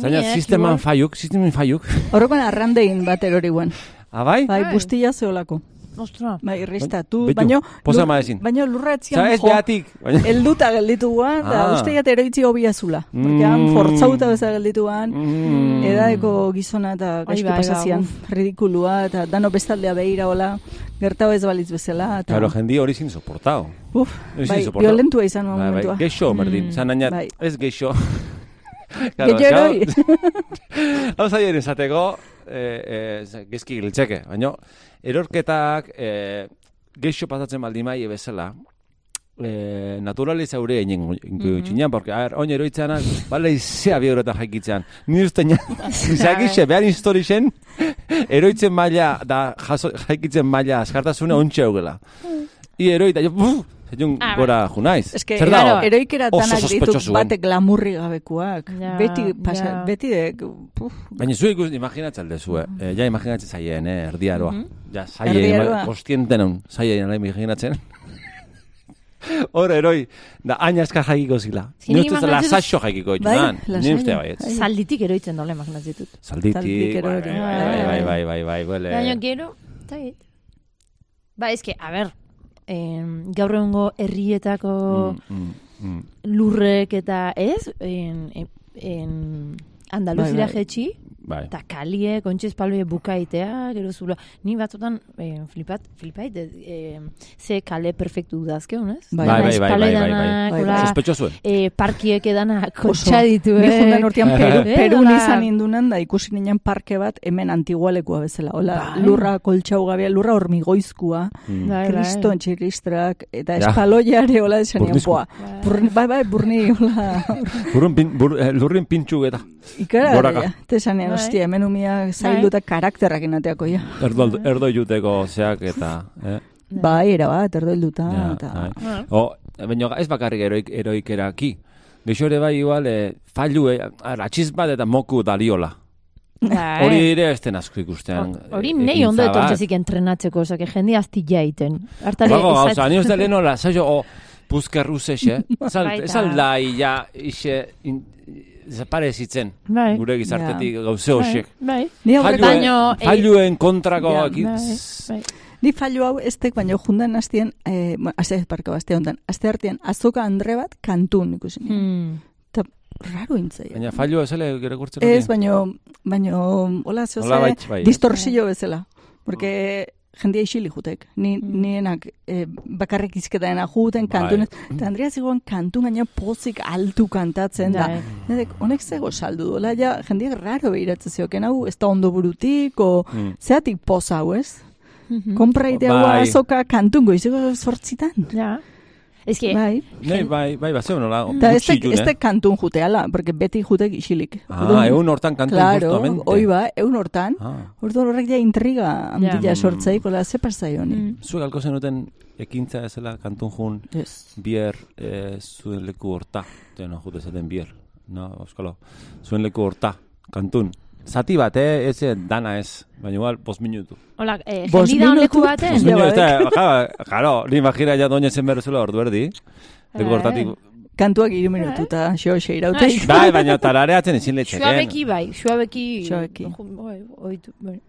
zaina, sisteman faiuk, sisteman faiuk. Horrekoan arrandein bat erori guen. Ah, bai? Bai, bustilla zeolako. Ostra. Bai, irristatu, Beitu, baino... poza ma ezin. Baino lurratzian... Osa, ez behatik. Elduta gelditu guan, da Ah. uste jat eroitzi hobia zula. Porque han Mm. fortzauta bezala gelditu guan, Mm. edaeko gizona eta gaizki bai, pasazian, ba, ridikulua, eta dano bestaldea behira hola, gertau ez balitz bezala, eta... Claro, jendi hori sin soportao. Uf, bai, violentua izan Bai, bai, momentua. geixo, berdin. Zan aina, Bai. ez geixo. Gehiago eroi. Hau zaien esateko, eh, eh, gezki giltzeke, baina erorketak eh, geixo pasatzen baldimai bezala, eh, naturaliza ure egin mm porque, a ver, oin eroitzeanak, bale izea bi eurota jaikitzen. Ni uste nina, izakixe, behar historixen, eroitzen maila, da jaso, jaikitzen maila, askartasuna ontxe eugela. I eroita, jo, buf, Ah, gora junaiz. Ez que, Zer claro, dago? eroikera Oso danak ditu sospechoso, batek glamurri gabekuak. Ja, beti, pasa, ja. beti de, puf, Baina zu ikus imaginatzen dezu, eh? Eh, ja imaginatzen zaien, eh, erdiaroa. Ja, zaien, Erdiaroa. ima- kostienten ala imaginatzen. Hor, eroi, da aina eska jaikiko zila. Ni uste zela lasaxo jaikiko Bai, itxunan. Ni uste bai. Bai. Zalditik eroitzen dola, imaginatzen ditut. Salditik bai, bai, bai, bai, bai, bai, bai, bole. Baina gero, eta git. Ba, ezke, a ber, em, gaur egungo herrietako Mm, mm, mm. lurrek eta ez, en, en, en Andaluzira Bai, bai. jetxi, Bai. eta kalie, kontxe espaloie bukaitea, gero zula. Ni batzutan, eh, flipat, flipait, eh, ze kale perfektu dazkeun, ez? Bai, Bai, bai, bai, bai, bai, bai. hola, Sospetxo zuen. eh, parkiek edana kontxa ditu, Ni eh? jundan urtean Peru, Eh, Perun hola. izan indunan da ikusi ninen parke bat hemen antigualekua bezala. Hola, Bai. lurra koltxau gabea, lurra hormigoizkua, Mm. Bai, bai. kriston txiristrak, eta Ja. espaloiare hola esan Burnizko. boa. Burni, bai, bai, burni, hola, Burun pin, bur, eh, lurrin pintxu eta ikara, ja. Te esanean, Bai. hemen umia zaildu eta karakterrak inateako, ja. erdo, erdo juteko zeak eta... Eh? Bai, era bat, erdoilduta, Ja, eta... bai. Ah. O, baina ez bakarrik eroik, eroikeraki. Geixo ere bai igual, eh, fallu, eh, atxiz bat eta moku daliola. Bai. Hori ere ez den asko ikustean. Hori eh, nei ondo ekintza bat. etortzezik entrenatzeko, osake jende azti jaiten. Bago, ezat- gauza, ni uste lehenola, zailo, o, puzkerruz exe. Zal, Baita. zal lai, ja, ixe, in, desaparezitzen. Bai. Gure gizartetik gauze hoxek. Bai, Ni aurreko, Falluen, Baino, eh, falluen kontrako Ja, bai, bai. ni fallo hau estek, baina jundan hastien, eh, bueno, aste parko, aste honetan, aste artean, azoka Andre bat kantun ikusi. Hmm. Eta raro intzaia. Baina fallu ez ele gero kurtzen? Ez, baino, baino, hola, zeo Hola, ze, bai, bai, eh? distorsio bezala. Porque jendia isili jutek. Ni, Mm. nienak eh, bakarrik izketaena juten, Bai. kantun. Eta Andrea zigoan kantun gaina pozik altu kantatzen da. Bai. Nedek, honek zego saldu dola, ja, jendiak raro behiratzen zioken, hau, ez da ondo burutik, o Mm. zeatik poza hau, ez? Mhm. Kompra itea Bai. azoka kantun goizeko sortzitan. Ja. Que, Bai. Nei, bai, bai, bat zeu nola, Eta ez gutxi tek- june. ez tek kantun juteala, porque beti jutek isilik. Ah, egun hortan kantu Claro, justamente. hoi ba, egun hortan. Ah. Orduan horrek ja intriga handila Ja. sortzaik, hola, ze pasai honi. Mm. Zuek alko zenuten ekintza ezela kantun jun Ez. bier eh, zuen leku horta. Te no jute zaten bier. No, euskalo. Zuen leku horta, kantun. Zati bat, eh, ez eh, dana ez. Baina igual, bost minutu. hola, eh, Bost jendi da leku baten. Bost minutu, ez badek. da, ja, claro, ni imagina ja doña zen berrezula ordu erdi. Leku Eh. hortatik. Kantuak iru minututa, xo, xeiraute. Ah, Bai, baina tarareatzen ezin leitxeken. Suabeki bai, suabeki. Suabeki. Bai, oitu, bai.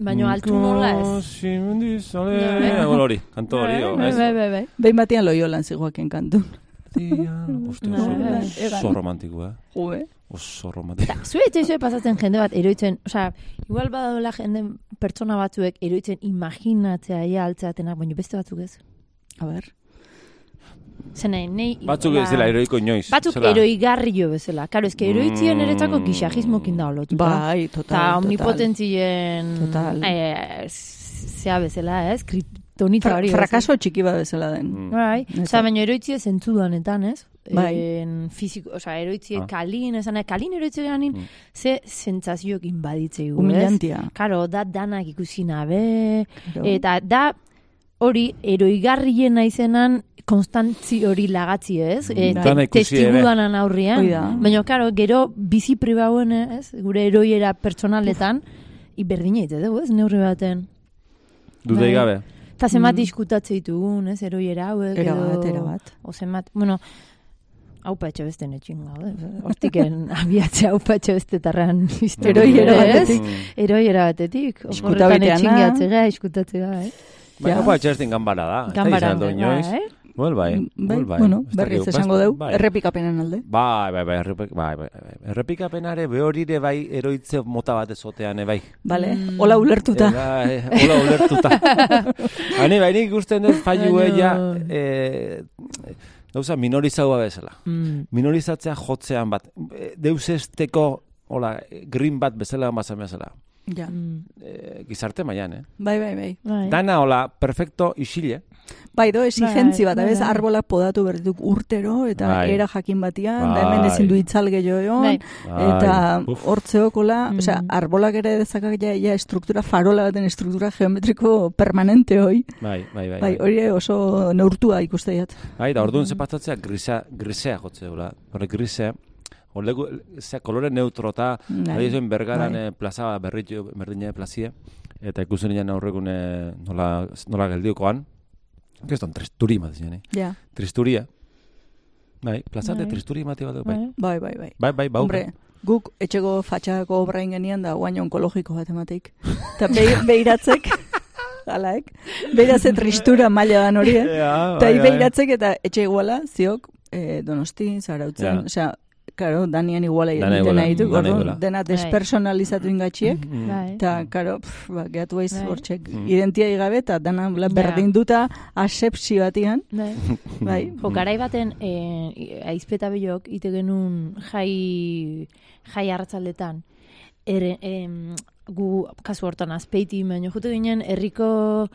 Baina altu nola ez. Simendizale. Bai. Bueno, hori, kanto hori. Bai, bai, bai, bai, bai. Behin batean loiolan zigoaken kantun. Tia, Ostia, Bai, oso- oso romantiko, eh? Jue. Oso romantiko. Ta, eta izue pasatzen jende bat eroitzen, osea, igual badadola jende pertsona batzuek eroitzen imaginatzea ia altzeatenak, baina beste batzuk ez. A ber. Zen nahi, nei... Batzuk ez dela heroiko inoiz. Batzuk zela- eroigarri jo bezala. Karo, ez que eroitzien Mm. eretzako gixajismokin da olotuta. Bai, total, omnipotentzien... Total. Eh, zea bezala, ez? Kriptonita Fra hori. ez? frakaso txiki bat bezala den. Mm. Bai, osea, baina eroitzie zentzudanetan, ez? Bai. En fiziko, osea, eroitzie Ah. kalin, esan kalin eroitzie ganin, Mm. ze sentsazioekin baditzei gu, ez? Humillantia. Karo, da danak ikusi nabe, Claro. eta da hori eroigarrien naizenan konstantzi hori lagatzi, ez? E, Mm. Ikusi ere. testigudanan aurrian. Baina, karo, gero bizi pribauen, ez? Gure eroiera pertsonaletan, iberdina ite dugu, ez? Neurri baten. Dudei Bai. Eta zenbat Mm. diskutatze ditugun, ez? Eroiera hauek, edo... bat, era bat. O zenbat, bueno, Haupa etxe beste netxin gaude. Hortiken abiatzea haupa etxe beste tarran. Eroi era Ez? batetik. Eroi era batetik. Iskuta Horretan biteana. etxin gehatzea, iskutatzea, eh? Bai, Ja. hau etxerestin ganbara da. Ez da Ganbaran, bai, bai. Well, bai, Bai, well, bai. bueno, Ez berriz esango deu, bai. errepikapenen alde. Bai, bai, bai, errepik, bai, bai, bai. Errepikapenare behorire bai eroitze mota bat ezotean, e, bai. Bale, Mm. hola ulertuta. E, bai, hola ulertuta. Hani, bai, nik ikusten dut faiu ja, e, gauza minorizaua bezala. Mm. Minorizatzea jotzean bat. E, Deus esteko, hola, green bat bezala bazen bezala. Ja. Mm. E, gizarte mailan, eh? Bai, bai, bai. Bai. Dana, hola, perfecto isile. Bai, do, esigentzi bat, Bai, abez, bai. arbolak podatu berdituk urtero, eta Bai. era jakin batian, da Bai. hemen ezin du itzalge joeon, Bai. eta hortzeokola, Mm. osea, arbolak ere dezakak ja, ja estruktura, farola baten estruktura geometriko permanente hoi. Bai, bai, bai. Bai, hori oso neurtua ikuste jat. Bai, da orduan zepatatzea grisa, grisea jotze dula. Hore grisea, Olegu, zea, kolore neutro eta Bai. bai. zuen bergaran Bai. eh, plaza berritxo, berdine plazie, eta ikusten nian aurrekun eh, nola, nola geldiokoan, Keston, tristuri zian, eh? Ja, Tristuria. Bai, plazate Bai. tristuri mati bat, bai. Bai. bai, bai, bai. Bai, bai, bau. Hombre, guk etxeko fatxako obra ingenian da guain onkologiko bat emateik. Eta be, beiratzek, alaek, beiratze tristura maila dan hori, eh? Ja, bai, bai. beiratzek eta etxe iguala, ziok, eh, donosti, zarautzen, Ja. osea, Karo, danian iguala egiten nahi du, dana orduan, iguala. dena despersonalizatu ingatxiek, Mm. Bai. eta, karo, pff, ba, gehatu baiz Bai. hortxek, Mm. identiai gabe, eta dana bla, Ja. berdinduta asepsi batian, Bai. bai, Jo, garai baten, eh, aizpeta bilok, ite genuen jai, jai arratzaldetan, ere, em, gu, kasu hortan, azpeiti, baina jute ginen, herriko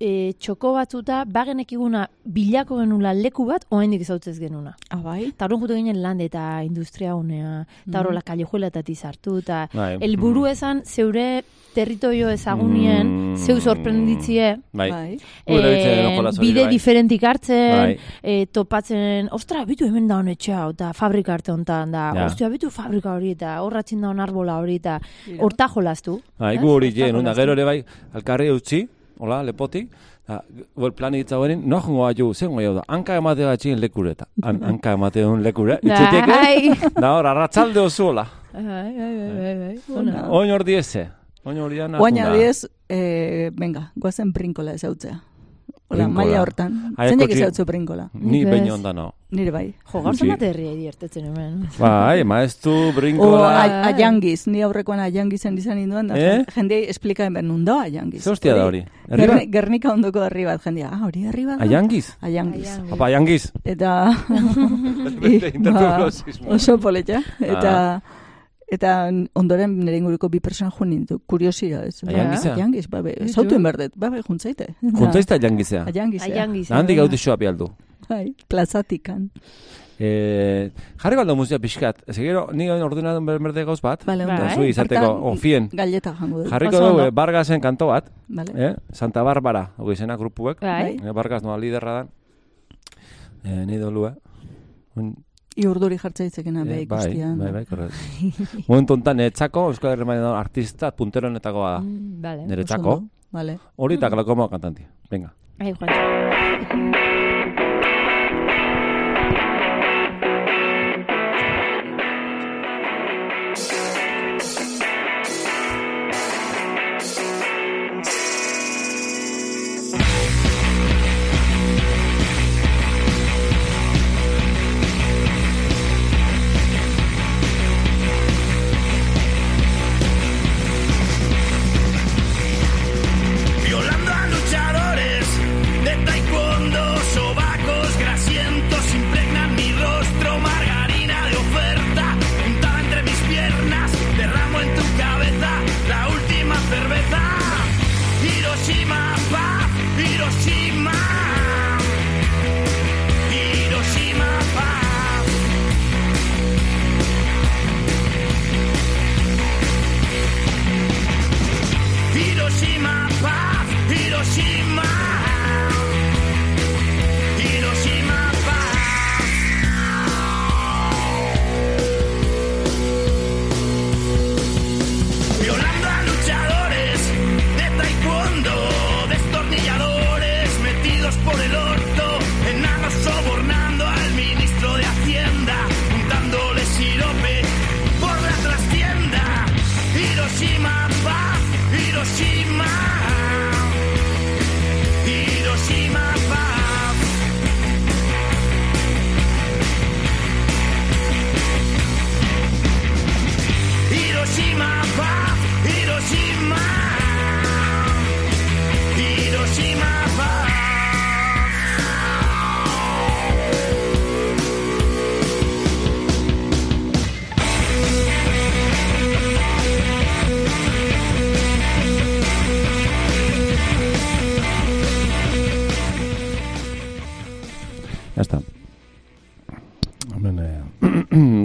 eh, txoko batzuta, bagenekiguna bilako genula leku bat, oaindik ezautzez genuna. ah, bai, Eta horren jute ginen lande eta industria unea, eta Mhm. horrela kallejuelatatik sartu, eta Bai. helburu esan zeure territorio ezagunien, Mm. zeu sorprenditzie, Bai. hori, bide bai. diferentik hartzen, Bai. eh, topatzen, ostra, bitu hemen da honetxea, eta fabrika arte hontan da, Ja. ostia, bitu fabrika hori, eta horratzen da arbola hori, eta horta jolaztu. Bai, gu hori jen, gero ere bai, alkarri utzi, hola, lepotik, eta gol plan hitza horin, no jongo aju, zen goi da, hanka emate bat txin lekureta. Han, hanka emate un lekure, itxeteke, Bai. da hor, arratzalde osuela. Bai, bai. Ona. Oin hor diese, oin hori jana. Guaina diez, eh, venga, guazen brinkola ezautzea. Brinkola. maila hortan. Zeinek kotxi- ezautzu brinkola? Ni baino ez. onda no. Nire bai. Jo, gaur Utzi. zenbat herria diertetzen hemen. Bai, maestu, O brinkola. a- aiangiz, ni aurrekoan aiangizen izan induen, da Eh? jendei esplikaen behar nun da aiangiz. Ze hostia da hori? Bat? Gerni, Gernika ondoko herri bat, jendea, ah, hori herri bat? Aiangiz? Aiangiz. Apa, aiangiz. Eta, i, ba, oso poletxa. Ah. Eta, ondoren nire inguruko bi persona jun nintu, kuriosia ez. Aiangiz, ba, be, Bitu. zautuen berdet, ba, be, juntzaite. Juntaizta aiangizea. Aiangiz, Aiangiz. Handik gaudi xoa pialdu. Bai, plazatikan. Eh, jarri baldo musika pixkat. Ez gero, ni ordenadun berde gauz bat. Vale, Bai. ondo. Zu izateko, onfien. Galleta jango dut. Jarriko dugu, eh, Vargasen kanto bat, Vale. eh? Santa Barbara, hori izena grupuek. Bai. Eh, Vargas noa liderra da. Eh, ni dolu, eh? Un, I urduri jartza ditzekena be eh, bai, ikustian. bai, bai, korrekt. Momentu honetan, netzako, Euskal Herri artista punteronetakoa da. Mm, Vale. Niretzako. Vale. Hori eta glakomo kantanti. Venga. Ai, Juan.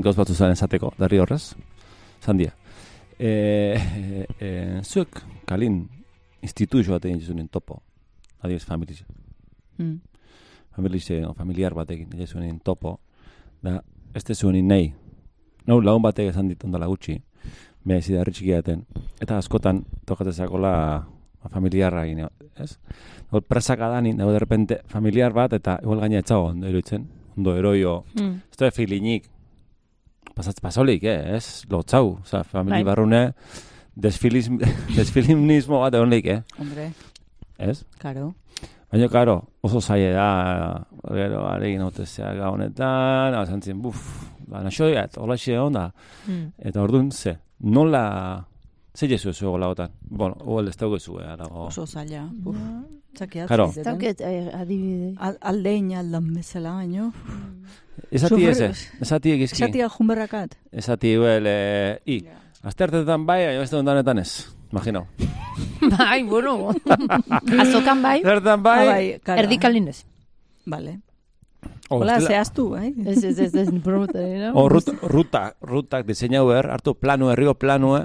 Gauz batzu zaren zateko, darri horrez, zandia. Eh, eh, zuek, kalin, instituzio bat egin zuen topo, adiez, familiz, Mm. familiz, o familiar bat egin zuen topo, da, ez te zuen nahi, nau lagun batek esan dit ondala gutxi, beha izi darri txikiaten, eta askotan tokatzezakola ba, familiarra egin, ez? Hor presak adanin, dago de repente familiar bat, eta igual gaina etxago, ondo eroitzen, ondo eroio, Mm. ez da filinik, pasatz pasolik, eh, ez? Lotzau, oza, famili Bai. barrune, desfilis, desfilimnismo bat egon leik, eh? Hombre, Ez? karo. Baina, karo, oso zaie da, gero, aregin hautezea honetan, hau zantzien, buf, ba, naxo diat, hola xe onda, Mm. eta orduan, ze, nola, ze jesu ez gola gotan? Bueno, huel ez dauke zu, eh, arago. Oso zaila. Uf, txakiat. Karo. Ez dauket eh, adibide. Al, aldein aldan bezala, baino. Esati eze, esati egizki, Esatia junberrakat. esati huel, eh, i, astertetan bai, baina beste ondanetan ez, imagino. bai, bueno. Azokan bai, Ah, bai, bai, karo. erdikalin ez. Vale. O, Hola, zehaztu, bai? Ez, ez, ez, ez, promota, no? O rut, ruta, rutak diseinau ber, hartu planu, herriko planue.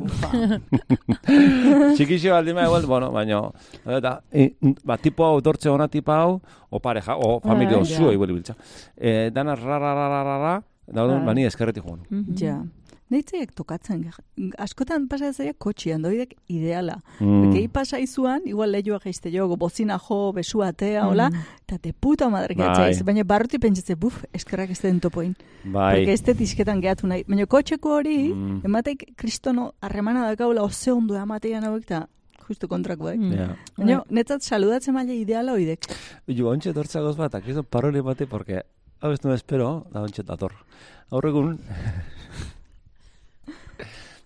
Txikixo baldin ma igual, bueno, baino, eta, e, ba, tipo hau, dortze ona tipo hau, o pareja, o familia Bai, osu ja. igual ibiltza. E, dana ra, ra, ra, ra, ra, ra, da, bani eskerretik joan. Ja. Neitzeiek tokatzen. Askotan pasa zaia kotxian, doidek ideala. Mm. Gehi pasa izuan, igual lehioa geizte jo, bozina jo, besu atea, hola, Mm. eta te puta madre Bai. gehatzaiz. Baina barruti pentsatze, buf, eskerrak ez den topoin. Bai, Porque ez disketan gehatu nahi. Baina kotxeko hori, Mm. emateik kristono harremana dakaula ose ondo amatean hauek, eta justu kontrakoek. Mm. ja. Baina, netzat saludatzen maila ideala oidek. Jo, ontsa dortza goz bat, akizo parole bate, porque, hau ez espero, da ontsa dator. Gaur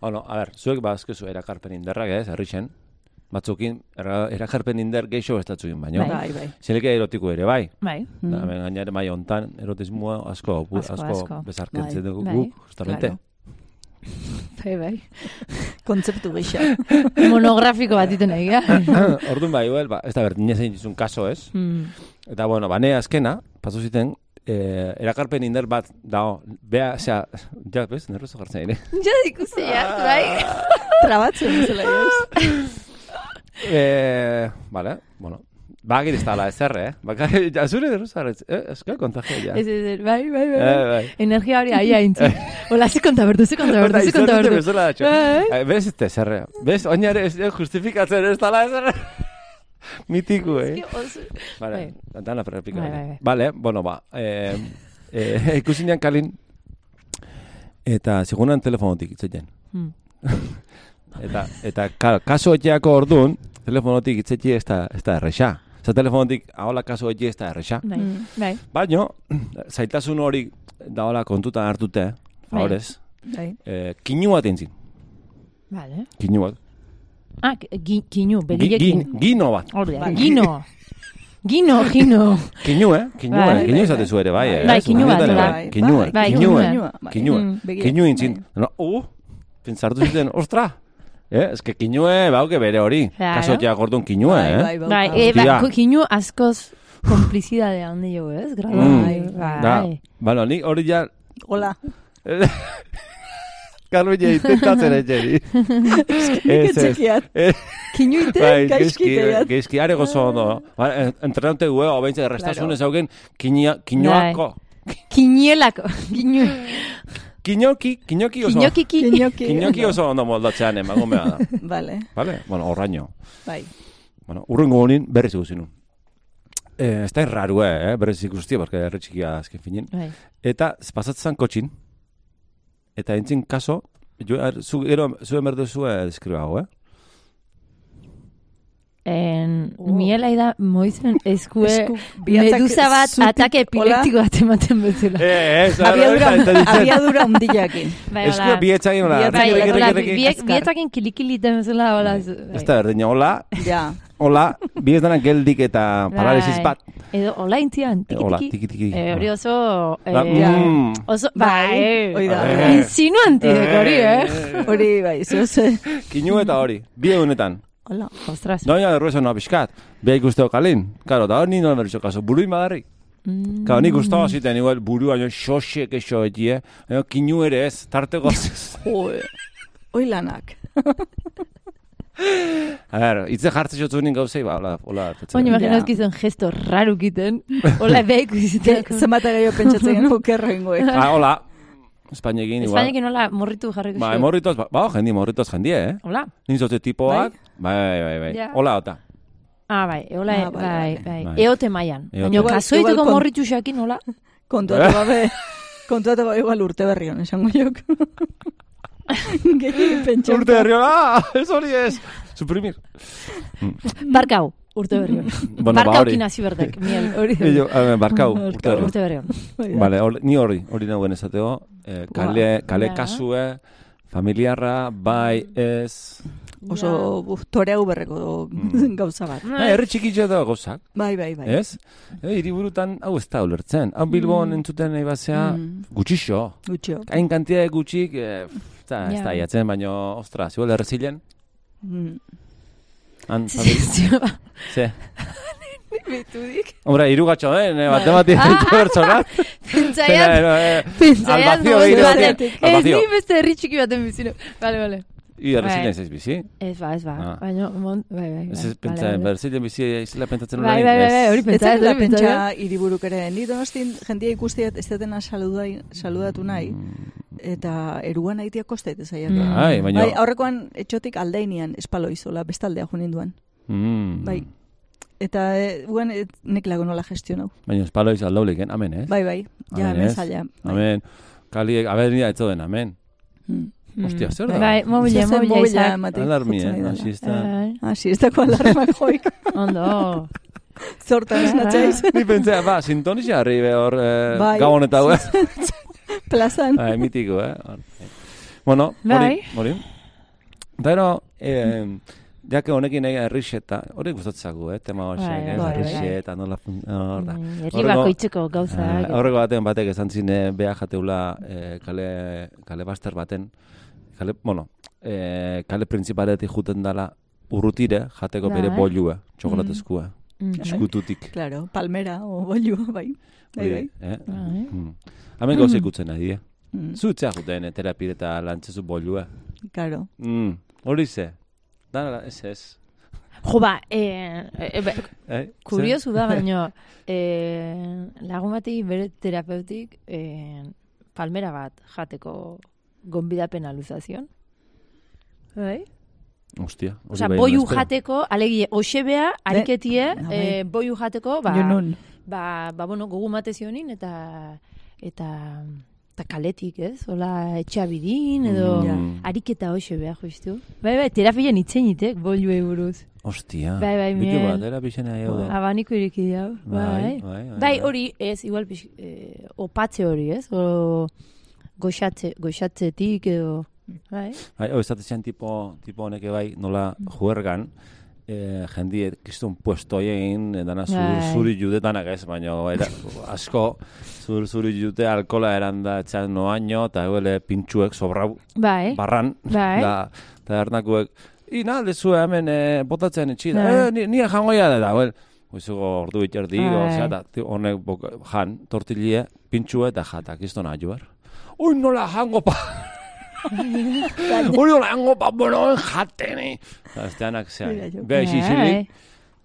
bueno, a ver, zuek bazkezu erakarpen inderrak, ez, herrixen, batzukin, era, erakarpen inder geixo ez datzukin baino. Bai. Bai, bai. Zeleke erotiko ere, bai. Bai. Da, Mm. gainare mai hontan erotismoa asko, Asko, asko, asko. bezarkentzen Bai. dugu Bai. guk, justamente. Claro. Bai, bai. Kontzeptu gisa. Monografiko bat iten nahi, ja? Orduan bai, well, ba, ez da berdin dizun kaso, ez? Mm. Eta, bueno, bane azkena, paso ziten, eh, erakarpen inder bat, dao, bea, osea, ja, bez, nerrozo jartzen ere. Ja, ikusi, ja, bai. Trabatzen bezala ez. eh, vale, bueno, bagir ez dala ezer, eh? Bakar, ja, zure nerrozo jartzen, eh, eska kontagia, ja. Ez, ez, ez, bai, bai, bai. Eh, bai. Energia hori aia intzi. Hola, ze konta berdu, ze konta berdu, ze konta berdu. Bai. Eh, Bez ez da ezer, bez, oinare ez justifikatzen ez dala ezer. Mitiku, eh? Vale, dana bai, bai. Vale, bueno, ba, eh, eh, ikusinean kalin, eta segunan telefonotik itzetzen. Mm. Eta, eta ka, kaso etxeako orduan, telefonotik itzetxe ez da, ez da erresa. Zer telefonotik, ahola kaso etxe ez da erresa. Bai, Mm. bai. Baino, zaitasun hori daola kontutan hartute, favorez, Bai. eh, kinu bat entzin. Vale. Kinu bat. Ah, gi, kinu, Gi, begilekin. gin- gino bat. Hori, Bai. gino. Gino, gino. Kinu, eh? Kinu, Bai, eh? Kinu bai. esatezu ere, bai, eh? Bai, kinu bat, Bai. Kinu, eh? Bai, Kinu, kinu, eh? Kinua, bai. Kinu, eh? Kinu. No, uh, pentsartu zuten, ostra, eh? Ez que kinue, bauke bere hori. Claro. Kaso orduan kinue, Bai, eh? bai, bai, Bai, bai. eh, ba, kinu askoz komplizidade handi jo, ez? Grado, Mm. bai, Da, bai. bueno, ni hori ja... Hola. Ja intentatzen etxeri. Ez, ez. Kinu ite, Bai, gaizki geizki, are gozo ondo. En- Entrenante gue, obeintze, errestasunez haugen, kinia- kinoako. Kinielako. Kinoki, kinoki oso. Kinoki. Kinoki oso ondo moldatzean emago mea da. Vale, Vale? Bueno, horraino. bai. Bueno, urrengo honin berriz ikusinun. Eh, ez da errarue, eh? berriz ikustia, porque erre txikia azken finin. Bai. Eta pasatzen kotxin, eta entzin kaso, jo, er, zu, gero, zuen berdu zue deskribago, eh? En, Oh. miela da moizen eskue Esku medusa bat zutik- atake epileptiko bat ematen bezala. Eh, ez, Abiadura, abiadura ondilakin. Bai, Esku hola. bietzain hola. Bai, Bai, bietakin kilikiliten bezala, hola. zu- Ez bai. da berdina, hola, Ja. Hola, bi ez dena geldik eta paralisis Bai. bat. Edo, hola intzian, tiki Hola, tiki. tiki tiki. Eh, hori oso... Da, eh, Ja. mm. Oso, Bai, bai, hori da. Eh. insinuanti hori, eh? Hori, bai, zehose. Kinu eta hori, bi egunetan. Hola. Ostras. Doña de Ruesa no pixkat, beha ikusteo kalin. Karo, da hori nino berrizo kaso, buruin badarrik. Mm. Claro, nik gustaba ziten, igual, burua, jo, xoxe, kexo, etie, eh? kinu ere ez, tarteko. Joe. A ver, itze jartze jotzu nin gauzei, ba, hola, hola. Oin, Ja. imaginazkizun gesto rarukiten. Hola, iziten. Zenbat gehiago pentsatzen genu okerro ingoek. Ah, hola. Espainekin, igual. Espainekin hola morritu jarriko Ba, emorritos, ba, ba, jendi, morritos jendie, eh? Hola. Nin zote tipoak, bai, bai, bai, bai. Ja. Hola, ota. Ah, bai, hola, Ah, bai, vale, bai, vale. bai. Bai. Eote maian. Baina, igual kon- morritu xakin, hola. Kontuatu gabe, kontuatu gabe igual urte berrion, esango jok. Urte herri, hola! Ez hori ez! Suprimir. Barkau, urte berri hon. Bueno, ba, Barkau hori. kinazi berdek, miel, hori. Ello, a barkau, urte herri. Urte berri. Vale, hor- ni hori, hori nagoen esateo. Eh, kale, kale kasue, familiarra, bai, ez... Oso buf, tore hau berreko Mm. gauza bat. Eh, herri txikitxo da gauzak, Bai, bai, bai. ez? Eh, hiriburutan hau ez da ulertzen. Hau Bilbon entzuten nahi bazea, Mm. gutxixo. Gutxio. Hain kantia gutxik, eh, da, ez da iatzen, baino, ostras, igual errezilen. Mm. Han, famili- Zio, ba, ze. bitudik. Hombre, irugatxo den, eh, Bai. matematik Ah. ditu bertsonak. Pentsaiat, eh, pentsaiat, Al vacío. Al Ez, vacío. ni beste herri txiki baten bizino. Vale, vale. Bai. ez ez bizi. Ez ba, ez ba. Ah. Baina, mon, bai, bai. Ez bai, ez pentsa, vale, errezilen bizi izela pentsatzen Bai, orain, bai, bai, bai, ez. hori Ez pentsaiat, da pentsa hiriburuk ere. Ni donostin jendia ikustiat ez detena saludai, saludatu nahi. Eta eruan aitia kostet ez aiak. Mm. Ai, baina... Bai, aurrekoan etxotik aldeinian espalo izola, bestaldea jo ninduen. Mm. Bai. Eta e, guen e, nek lago nola gestionau. Baina espalo izan daulik, eh? Amen, ez? Bai, bai. Ja, Amen, ez? zaila. Bai. Amen. Kaliek, aber nira ez zoden, amen. Mm. Hostia, zer da? Bai, mobile, mobile izak. ematen Alarmi, eh? Asi ez da. Bai, Ah, si, ez dako alarmak joik. Ondo. Zortan esnatzaiz. Ni pentsea, ba, sintonizia harri be hor eh, Bai. gabon eta hau, eh? Plazan. Bai, mitiko, eh? Bueno, Bai. hori. Da ero, eh, jake honekin egin errixeta, hori gustatzagu, eh? Tema hori, Bai, eh? bai, bai. Errixeta, nola fun... hor da. Mm, Herri Horrego- bakoitzeko gauza. Eh, Horreko baten batek esan zine beha jateula eh, kale, kale baster baten, kale, bueno, eh, kale principaletik juten dala urrutire jateko bere Bai. bolua, txokolatezkua, Mm. eskututik. Claro, palmera o bolio, bai. Bai, bai. Eh? Bai. Mm. Hemen gauza ikutzen nahi, eh? Mm, Zutzea juten eh, terapire eta lantzezu bolua. Claro. Mm. Hori ze. Da, ez ez. Jo, ba, eh, eh, be- Eh? kuriosu da, baino, eh, lagun bati bere terapeutik eh, palmera bat jateko gonbidapena luzazion. Bai? Zer? Hostia. hori Osa, bai, boiu no espero. jateko, alegie, osebea, ariketie, ah, bai. eh, boiu jateko, ba, ba, ba, bueno, gogu mate zionin, eta, eta, eta kaletik, ez? Ola, etxabidin, edo, Mm. ariketa hoxe behar, justu. Bai, bai, terapian itzenitek, boiue buruz. Hostia. Bai, bai, Bitu miel. bat, era pixena jau da. Abaniko iriki dau. Bai, bai, bai. bai, hori, ez, igual, pix, eh, opatze hori, ez? O, goxatze, goxatzetik, edo, bai. Bai, hau esatezian tipo, tipo honeke bai, nola juergan, eh, jendie, kriston puesto egin, eh, dana zur, Bai. zuri judeetanak ez, baina era, asko zur, zuri jute alkola eranda etxan noaino, eta eguele pintxuek sobrau Bai, barran, bai. da, eta ernakuek, i nalde zue hemen eh, botatzen etxi da, Bai. eh, ni, ni jangoia da, da, well, Goizuko ordu biterdi, Bai. ozea, da, ti- honek jan, tortilie, pintxue eta jata, kiston ajuar. Ui, nola jango pa... Ui, nola jango pa, bueno, jaten, eh. Eta ez teanak zean. Mira, jo. Beha, isi, isilik.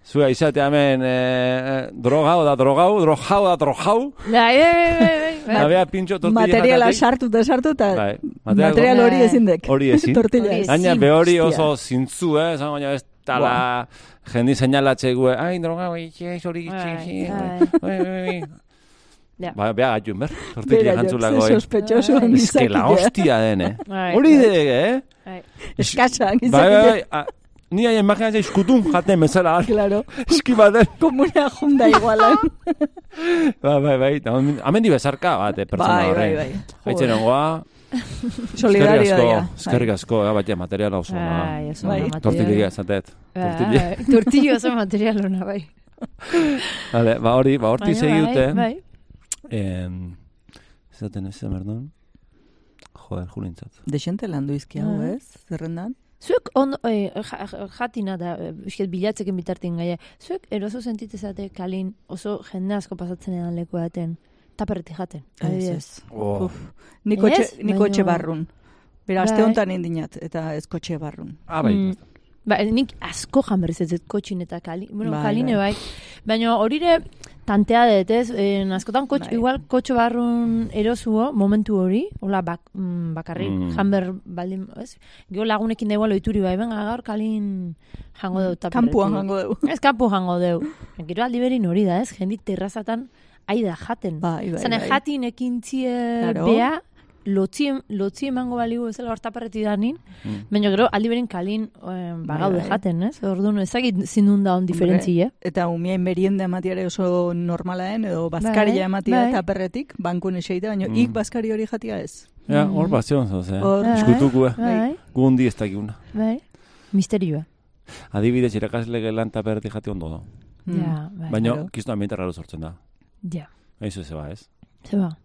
Zua izate hemen eh, drogau da drogau, drogau da drogau. Bai, bai, bai, beha pintxo tortilla Materiala sartu eta sartu eta Bai, material hori ezin dek. Hori ezin. Tortilla. Gaina be hori Hostia. oso zintzu, eh? Zan baina ez tala jendi seinalatze gue, ai, drogau, itxe, hori itxe, Ja. Ba, beha gatuen, ber, tortilla Bera, jo, jantzulako, ze eh? sospechoso Bai. Ez que la hostia den, eh? Bai. Hori de, eh? Bai. Eskasak Bai, bai, izan. bai, a- ni hain imaginatzen iskutun jaten bezala, Claro. eski baten. Komuna junda igualan. Ba, bai, bai, eta hemen- hemen di bezarka, bat, eh, pertsona Bai, bai, horren. bai. Haitzen ongoa, Solidario eskerrik asko, eh, batia materiala oso, Bai, na. oso Bai. material. Tortilla, esatet. Tortilla. Bai, Tortilla oso material ona, bai. Vale, ba hori, ba horti Baina segi dute. Bai, Em, Zaten ez, merdon. Joder, julintzat. Desente landu izki hau, Ah. ez? Zerrendan. Zuek ondo, eh, ja- ja- jatina da, eh, bizket bilatzeken bitartin gaia, zuek eroso sentitezate kalin oso jende asko pasatzen edan leku daten, taperretik jaten, Ez, adibidez. ez. Oh. Uf, Ni kotxe, Ez, ni baina- kotxe barrun. Bera, aste Bai. honetan indinat, eta ez kotxe barrun. Ah, bai. Mm. Ba, nik asko jan berriz ez dut kotxin eta kali, bueno, Bai, kaline bai. bai. Baina horire tantea dut, ez? En, askotan kotx, Bai. igual kotxe barrun erosuo, momentu hori, hola bak, mm, bakarrik Mm. jan ber baldin, ez? Gero lagunekin da igual oituri bai, benga gaur kalin jango taperretik. Kampuan jango dugu. Ez kampu jango deu. Gero aldi berin hori da, ez? Jendit terrazatan aida jaten. Bai, bai, Zane bai. jatin ekintzie Claro. bea, lotzi, lotzi emango baligu ezela hor taperreti da nin, Mm. baina gero aldi berin kalin eh, bagaude bai. jaten, ez? Orduan ezagit zindun da on diferentzi, eh? Eta umiain merienda ematiare oso normalaen, edo bazkaria Bai, ematia bai. eta perretik, bankun eseita, baina Mm. ik bazkari hori jatia ez. Ja, Mm. hor bazion, zoz, eh? Hor, Bai. Eskutuko, eh? Bai, Gu hundi ez dakiguna. bai. Misterioa. Adibidez, irakasle gelan taperti jati ondo da. Mm. Ja, bai. Baina, ambiente raro sortzen da. Ja. Aizu ze ba, ez? Zeba.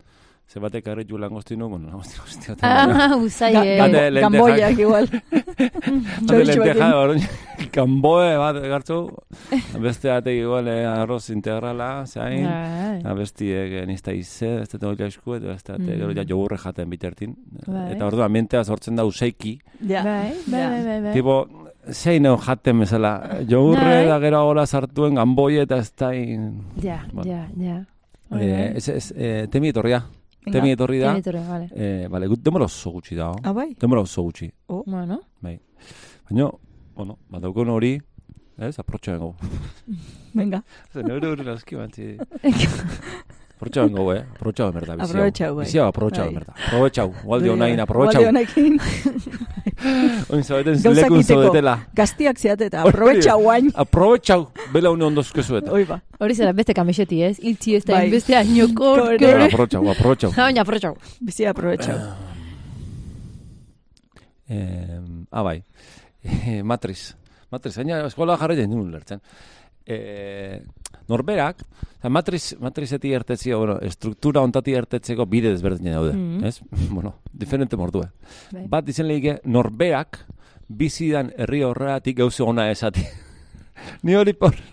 Ze batek arretu langostino, bueno, langostino bat. Ah, usai, eh. Gamboiak igual. Hande Txoritxo lenteja, orain, kanboe bat gartzu, beste batek igual eh, arroz integrala, zain, Bai. eta bestiek eh, nizta ize, ez dut hori esku, eta beste batek Mm. gero ja jogurre jaten bitertin. Bai. Eta ordu ambientea sortzen da useiki, Ja. Bai, bai, Ja. bai, bai, bai. tipo, zein egon jaten bezala, jogurre Bai. da gero gola sartuen ganboie eta ez da, Ja, Bueno. ja, ja. Bai, eh, bai. ez, ez, eh, temi etorria. Temi etorri da, Genitore, vale. eh, vale, demora oso gutxi da, oh. Ah, bai? demora oso gutxi. Bueno, Baina, bueno, badaukon hori, ez, aprotxo bengo. Venga, Zer, neure hori laski bantzi. Aprotxo bengo, eh? Aprotxo berda, bizia. Aprobetxau, bai. Bizia, aprotxo Bai. berda. Aprobetxau, gualdi onain, Gualdi aprobetxau. honekin. Oin zabeten Gauzak lekun iteko. zaudetela. Gaztiak ziat eta Hori. aprobetxa guain. Aprobetxau, bela une ondozke zueta. Oi ba. hori zera beste kamexeti, ez? Iltzi ez da, Bai. beste ainoko, Kore. kore. Aprobetxau, aprobetxau. Baina, aprotxau. Bizi aprobetxa. Eh, ah, bai. Eh, Matriz. Matriz, baina eskola jarri den duen lertzen. Eh, norberak, oza, matriz, matrizeti ertetzio, bueno, struktura ontati ertetzeko bide desberdinen daude, Mhm. ez? bueno, diferente mordue. Bai. Bat izen lehike, norberak bizidan herri horreatik gauze ona esati. Ni hori por...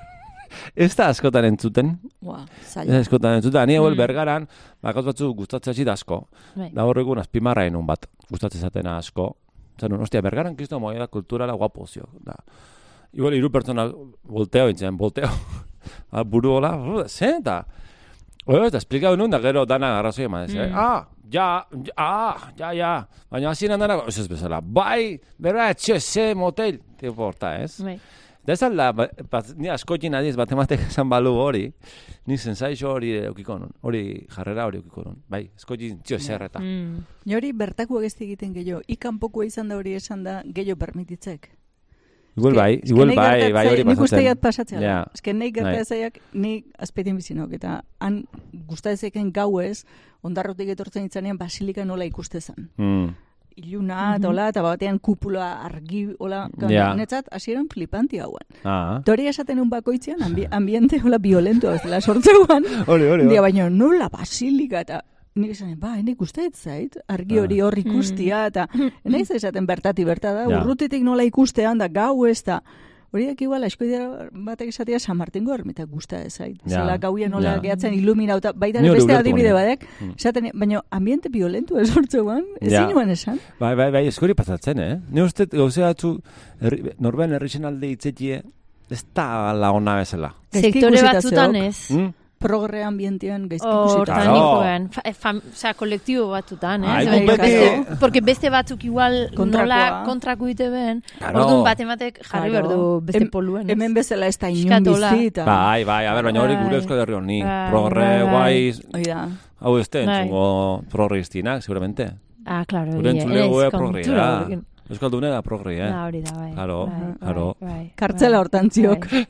Ez da askotan entzuten, Ua, ez da askotan entzuten. Ni Mm. bergaran, bakauz batzu gustatzen zit asko. Bai. Da horregun azpimarra enun bat, gustatzen zatena asko. Zer nun, ostia, bergaran kristo moia da kulturala guapo zio. Da. Igual hiru pertsona volteo intzen, volteo. Ba, buru hola, "Uh, ze, eta... Oe, eta esplikau nun, da gero dana arrazoi eman ez. eh? Mm. Ah, ja, ja, ah, ja, ja. Baina hasieran dana, ez ez bezala, bai, bera, etxe, ze, motel. Tipo horta, ez? Bai. Da ez alda, ba, bat, ni askotin adiz, bat ematek esan balu hori, ni zensaixo hori eukiko nun, hori jarrera hori eukiko nun. Bai, askotin txio zerreta. Mm. Ni hori egezti egiten gehiago. Ikanpokoa izan da hori esan da gehiago permititzek. Igual bai, igual bai, bai hori Nik uste pasatzen. jat pasatzea. Ja. Yeah. Eske nahi Bai. gertatzaiak nik azpetien bizinok. Eta han guztatzeken gauez, ondarrotik etortzen itzanean basilika nola ikuste zen. Mm. Iluna, eta hola, eta batean kupula argi, hola, Ja. netzat, hasieran flipanti hauen. Ah. Eta hori esaten un bakoitzean, ambi ambiente hola violentoa ez dela sortzeuan. Hori, hori, Dia, baina nola basilika eta nik esan, ba, nik uste ez zait, argi hori hor ikustia, eta naiz esaten bertati berta da, Ja. urrutitik nola ikustean da, gau ez da, horiek igual, askoidera batek esatia San Martingo ermita gusta ez zait. Ja. Zela gauia nola Ja. gehatzen iluminauta, baita ere hori beste adibide badek, Mm. esaten, baina ambiente violentu ez sortzeuan, ez Ja. esan. Bai, bai, bai, eskori pasatzen, eh? Ni uste gauze batzu, herri, norbean herrixen alde hitzetie, ez da la ona bezala. Sektore batzutan ez. Mm? Progre ambientean gaizki ikusita. Hortan eh, fam, oza, kolektibo batzutan, eh? Ai, Bai, guk beti- beste- Porque beste batzuk igual Kontrakoa. nola kontrako ite ben, Claro. orduan bat ematek jarri Claro. behar du beste Hem- poluen. Hemen bezala ez da inun Piskatola. bizi, eta... Bai, bai, a ber, baina hori Bai. gure euskal herri honi. Bai, Progre, bai, bai. guai, Hoi da. hau ez den, Bai. zungo progreistinak, seguramente. Ah, claro, Gure egia, entzule Euskaldune da progrei, eh? Da, hori da, bai. Claro, bai, claro. bai, bai, Kartzela bai, hortan ziok. bai.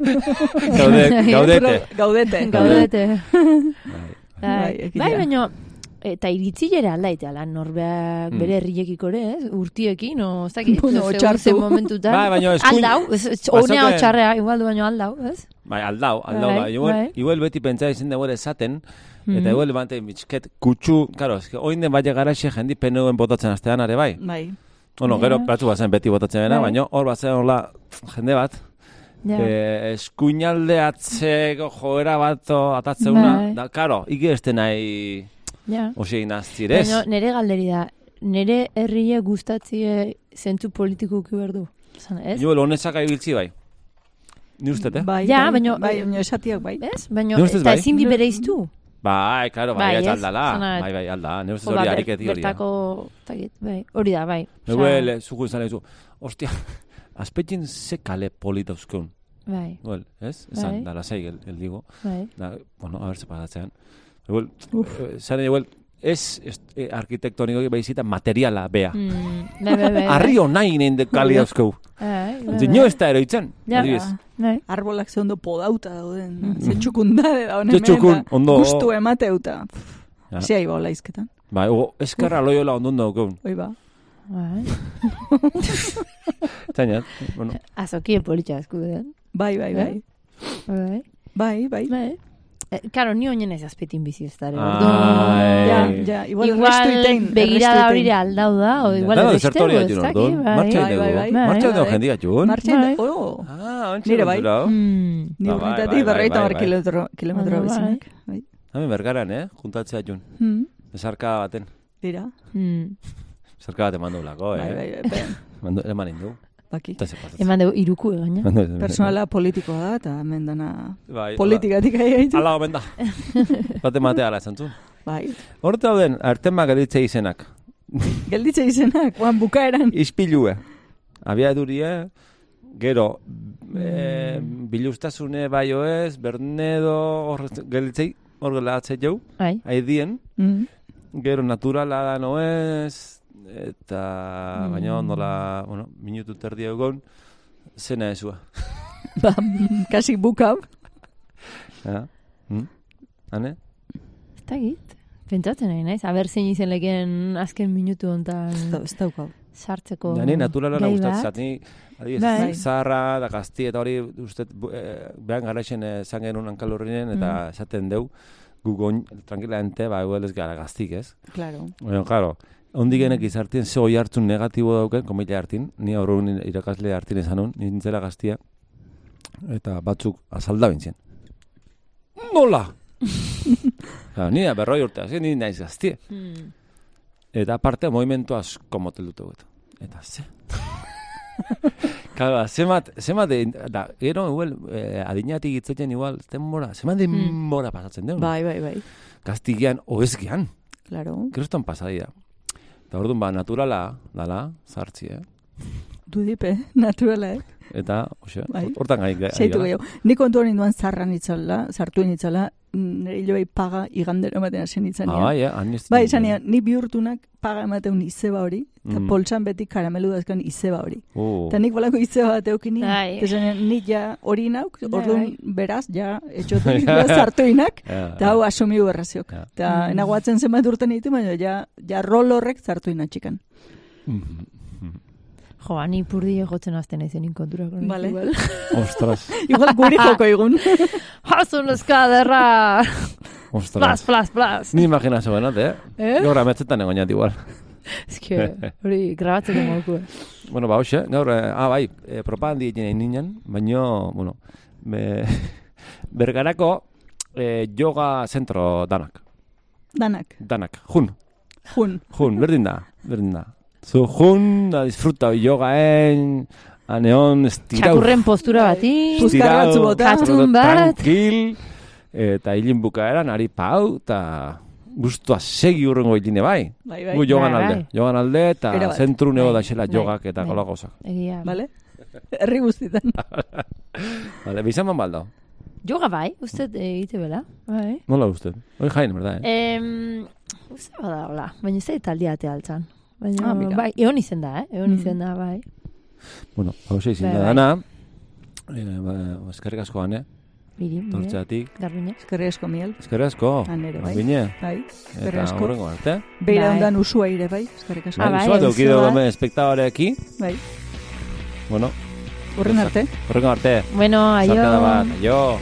Gaude, gaudete. Gaudete. Gaudete. Bai. Bai, Bai, bai, baina eta iritzilera aldaite ala norbeak Mm. bere herriekiko ere, ez? Urtiekin o ez dakit, Bueno, otxartu. ze momentutan. Bai, baina eskuin- aldau, ez ez- Bazaten- honea otxarrea igual du baino aldau, ez? Bai, aldau, aldau, Bai, bai. Igual, bai. igual beti pentsa izin dugu esaten, Mhm. eta igual bante mitxket kutsu, karo, eske, oin den bai garaxe jendi PNUen botatzen astean are bai. Bai. Bueno, gero batzu bazen beti botatzen dena, Bai. baina hor bazen hola jende bat, eh, eskuinalde atzeko joera bat atatzeuna, Bai. da, karo, iki este nahi ja. osei naztirez. Baina nere galderi da, nere herrie gustatzie zentzu politikuki behar du. Zan, ez? Jo, honezak ibiltzi bai. Ni ustet, eh? Bai, Ja, bai, baino- bai, baino esatiak bai. Ez? Baina, eta bai. ezin di bere iztu. Bai, claro, bai, Bai, ez? aldala. Zona- Bai, bai, alda. Ne ustez Jo, ba, hori ariketi hori da. Bertako, takit, bai, hori da, bai. Eguel, zuku izan ezu. Ostia, azpetin ze kale polita uzkeun. Bai, Well, ez? Esan, Bai. da lasai, el, el digo. bai. Da, bueno, a ver, se pagatzean. Igual, eh, zan igual, ez ez, eh, arkitektoniko baizita materiala bea. Mm, bai, bai, bai. Arrio nahi nein de kali dauzkeu. Bai, bai, bai. nio ez da eroitzen. Bai. Arbolak ze ondo podauta dauden. Ze txukundade da honen. Ze txukun, ondo- Gustu emateuta. Ja. Zia iba hola izketan. Bai, ogo, eskarra loiola ondun daukeun. Oi ba. Bai. Zainat, bueno, Azokie politxa eskuden. Bai, bai, bai. Bai. Bai, bai. Bai. Eh, Karo, ni oinen ez azpetin bizi ez dara. Ai. Ja, ja, igual, Igual, itein. begirada hori aldau da, o igual Nada, erresteu, desertoria ez jun daki, bai. Martxa bai, dugu. Martxa Bai. dugu jendia jun. Martxen, Bai. oh, Ah, Nire bai. Mm. ni bai, berreita bai. kilometro, bizinak. Bai. Hemen bergaran, eh? Juntatzea jun. Hmm, Esarka baten. Dira. Mm. Esarka baten mandu lako, Bai, eh? bai, bai, bai. Mandu, eman indu. Baki. Eman dugu iruku egaina. Personala politikoa da, eta hemen dana Bai, politikatik ahi gaitu. Ala omen da. Bate matea ala esan. Bai. Horta dauden, artema gelitze izenak. Gelditze izenak, guan bukaeran. Ispilue. Abiadurie, gero, e, biluztasune bai oez, bernedo, hor gelitzei, hor gelatzei jau, Bai. haidien, Mm. gero naturala da noez, eta Mm. baina nola, bueno, minutu terdi egon, zena ezua. Ba, kasi bukau. Ja? Hm? Hane? Ez dakit. Pentsatzen nahi naiz, aber zein izen leken azken minutu hontan Ez daukau. sartzeko Ja, ni naturala gai gustatzen ni adibidez, Bai. zaharra da gazti eta hori uste eh, behan garaixen eh, zan genuen hankalurrinen eta esaten deu gu goin, tranquilamente, ba, ez gara gaztik, ez? Claro. Baina, claro, ondik genek izartien ze oi hartzun negatibo dauken, komila hartin, ni aurrun irakasle hartin esanun, nintzela gaztia, eta batzuk azalda bintzen. Nola! claro, ni da berroi urte, hasi, ni naiz gaztie. Mm. Eta aparte, movimentu asko motel dute gut. Eta ze? Claro, zemat, zemat, de, da, gero, igual, eh, adinatik itzatzen igual, denbora, zemat denbora pasatzen deun. Bai, bai, bai. Gaztigian, oezgian, Claro. kriston pasadira. Eta orduan, ba, naturala, dala, zartzi, eh? Dudipe, naturala, eh? Eta, oxe, Bai. hortan gai, gai, Zaitu gehiago. Nik kontu hori duan zarran itzala, sartu itzala, nire hilo bai paga igandero ematen hasi nintzen. Ah, bai, eh, han ez- Bai, nian, ni bihurtunak paga emateun izeba hori, eta Mm. poltsan beti karamelu dazkan izeba hori. Uh, Eta nik bolako izeba bat eukini, Bai. eta nik ja hori nauk, Bai, orduan beraz, ja, etxotik sartu inak, eta hau asumiu erraziok. Ja. Eta enagoatzen zenbat urten ditu, baina ja, ja rol horrek sartu ina txikan. Mhm. Jo, ani purdi egotzen azten aizen inkonturako. naiz Vale. igual. Ostras, Igual guri joko egun. Jasun eskaderra! Plas, ostras. plas, plas! Ni imaginazio benat, eh? Eh? Gaur ametzetan egoinat igual. Ez que, hori, grabatzeko moku. Bueno, ba, hoxe, gaur, eh, ah, bai, eh, propagandi egin nahi ninen, baino, bueno, be, bergarako eh, yoga zentro danak, Danak, danak, jun, jun. jun, berdin da, berdin da. Zu jun, da disfruta yogaen, aneon, estirau. Txakurren postura bati, Puz- Puzkarra batzu bota. Jatun bat. Tranquil, eta hilin bukaeran, ari pau, eta guztua segi urrengo hiline bai. Bai, bai. Gu jogan Bai, alde, bai. jogan alde, eta zentru nego Bai, da xela bai, jogak eta bai. kola gauzak. Egia. Vale? Herri guztietan. Vale, bizaman baldo. Yoga bai, uste egite bela. Bai. Nola uste? Hoi jain, verdad, eh? Em, uste bada, hola. Baina ez da taldia ate altzan. Baina, Ah, mira. bai, egon izen da, eh? Egon Mm. izen da, bai. Bueno, hau zei Bai, da bai. dana. Eh, ba, eskerrik asko gane, Biri, biri. tortzeatik. Garbiñe. Eskerri asko miel. Eskerrik asko. Han ere, bai. Bine. Bai, eskerri Eta asko. horrengo arte. Beira Bai. ondan usua ire, bai. Eskerrik asko. Ah, bai, Zuat, auzo eukido bat. hemen espektadoreaki. Bai, Bueno, horren arte. horrengo arte. Bueno, aio. Zartada bat, aio.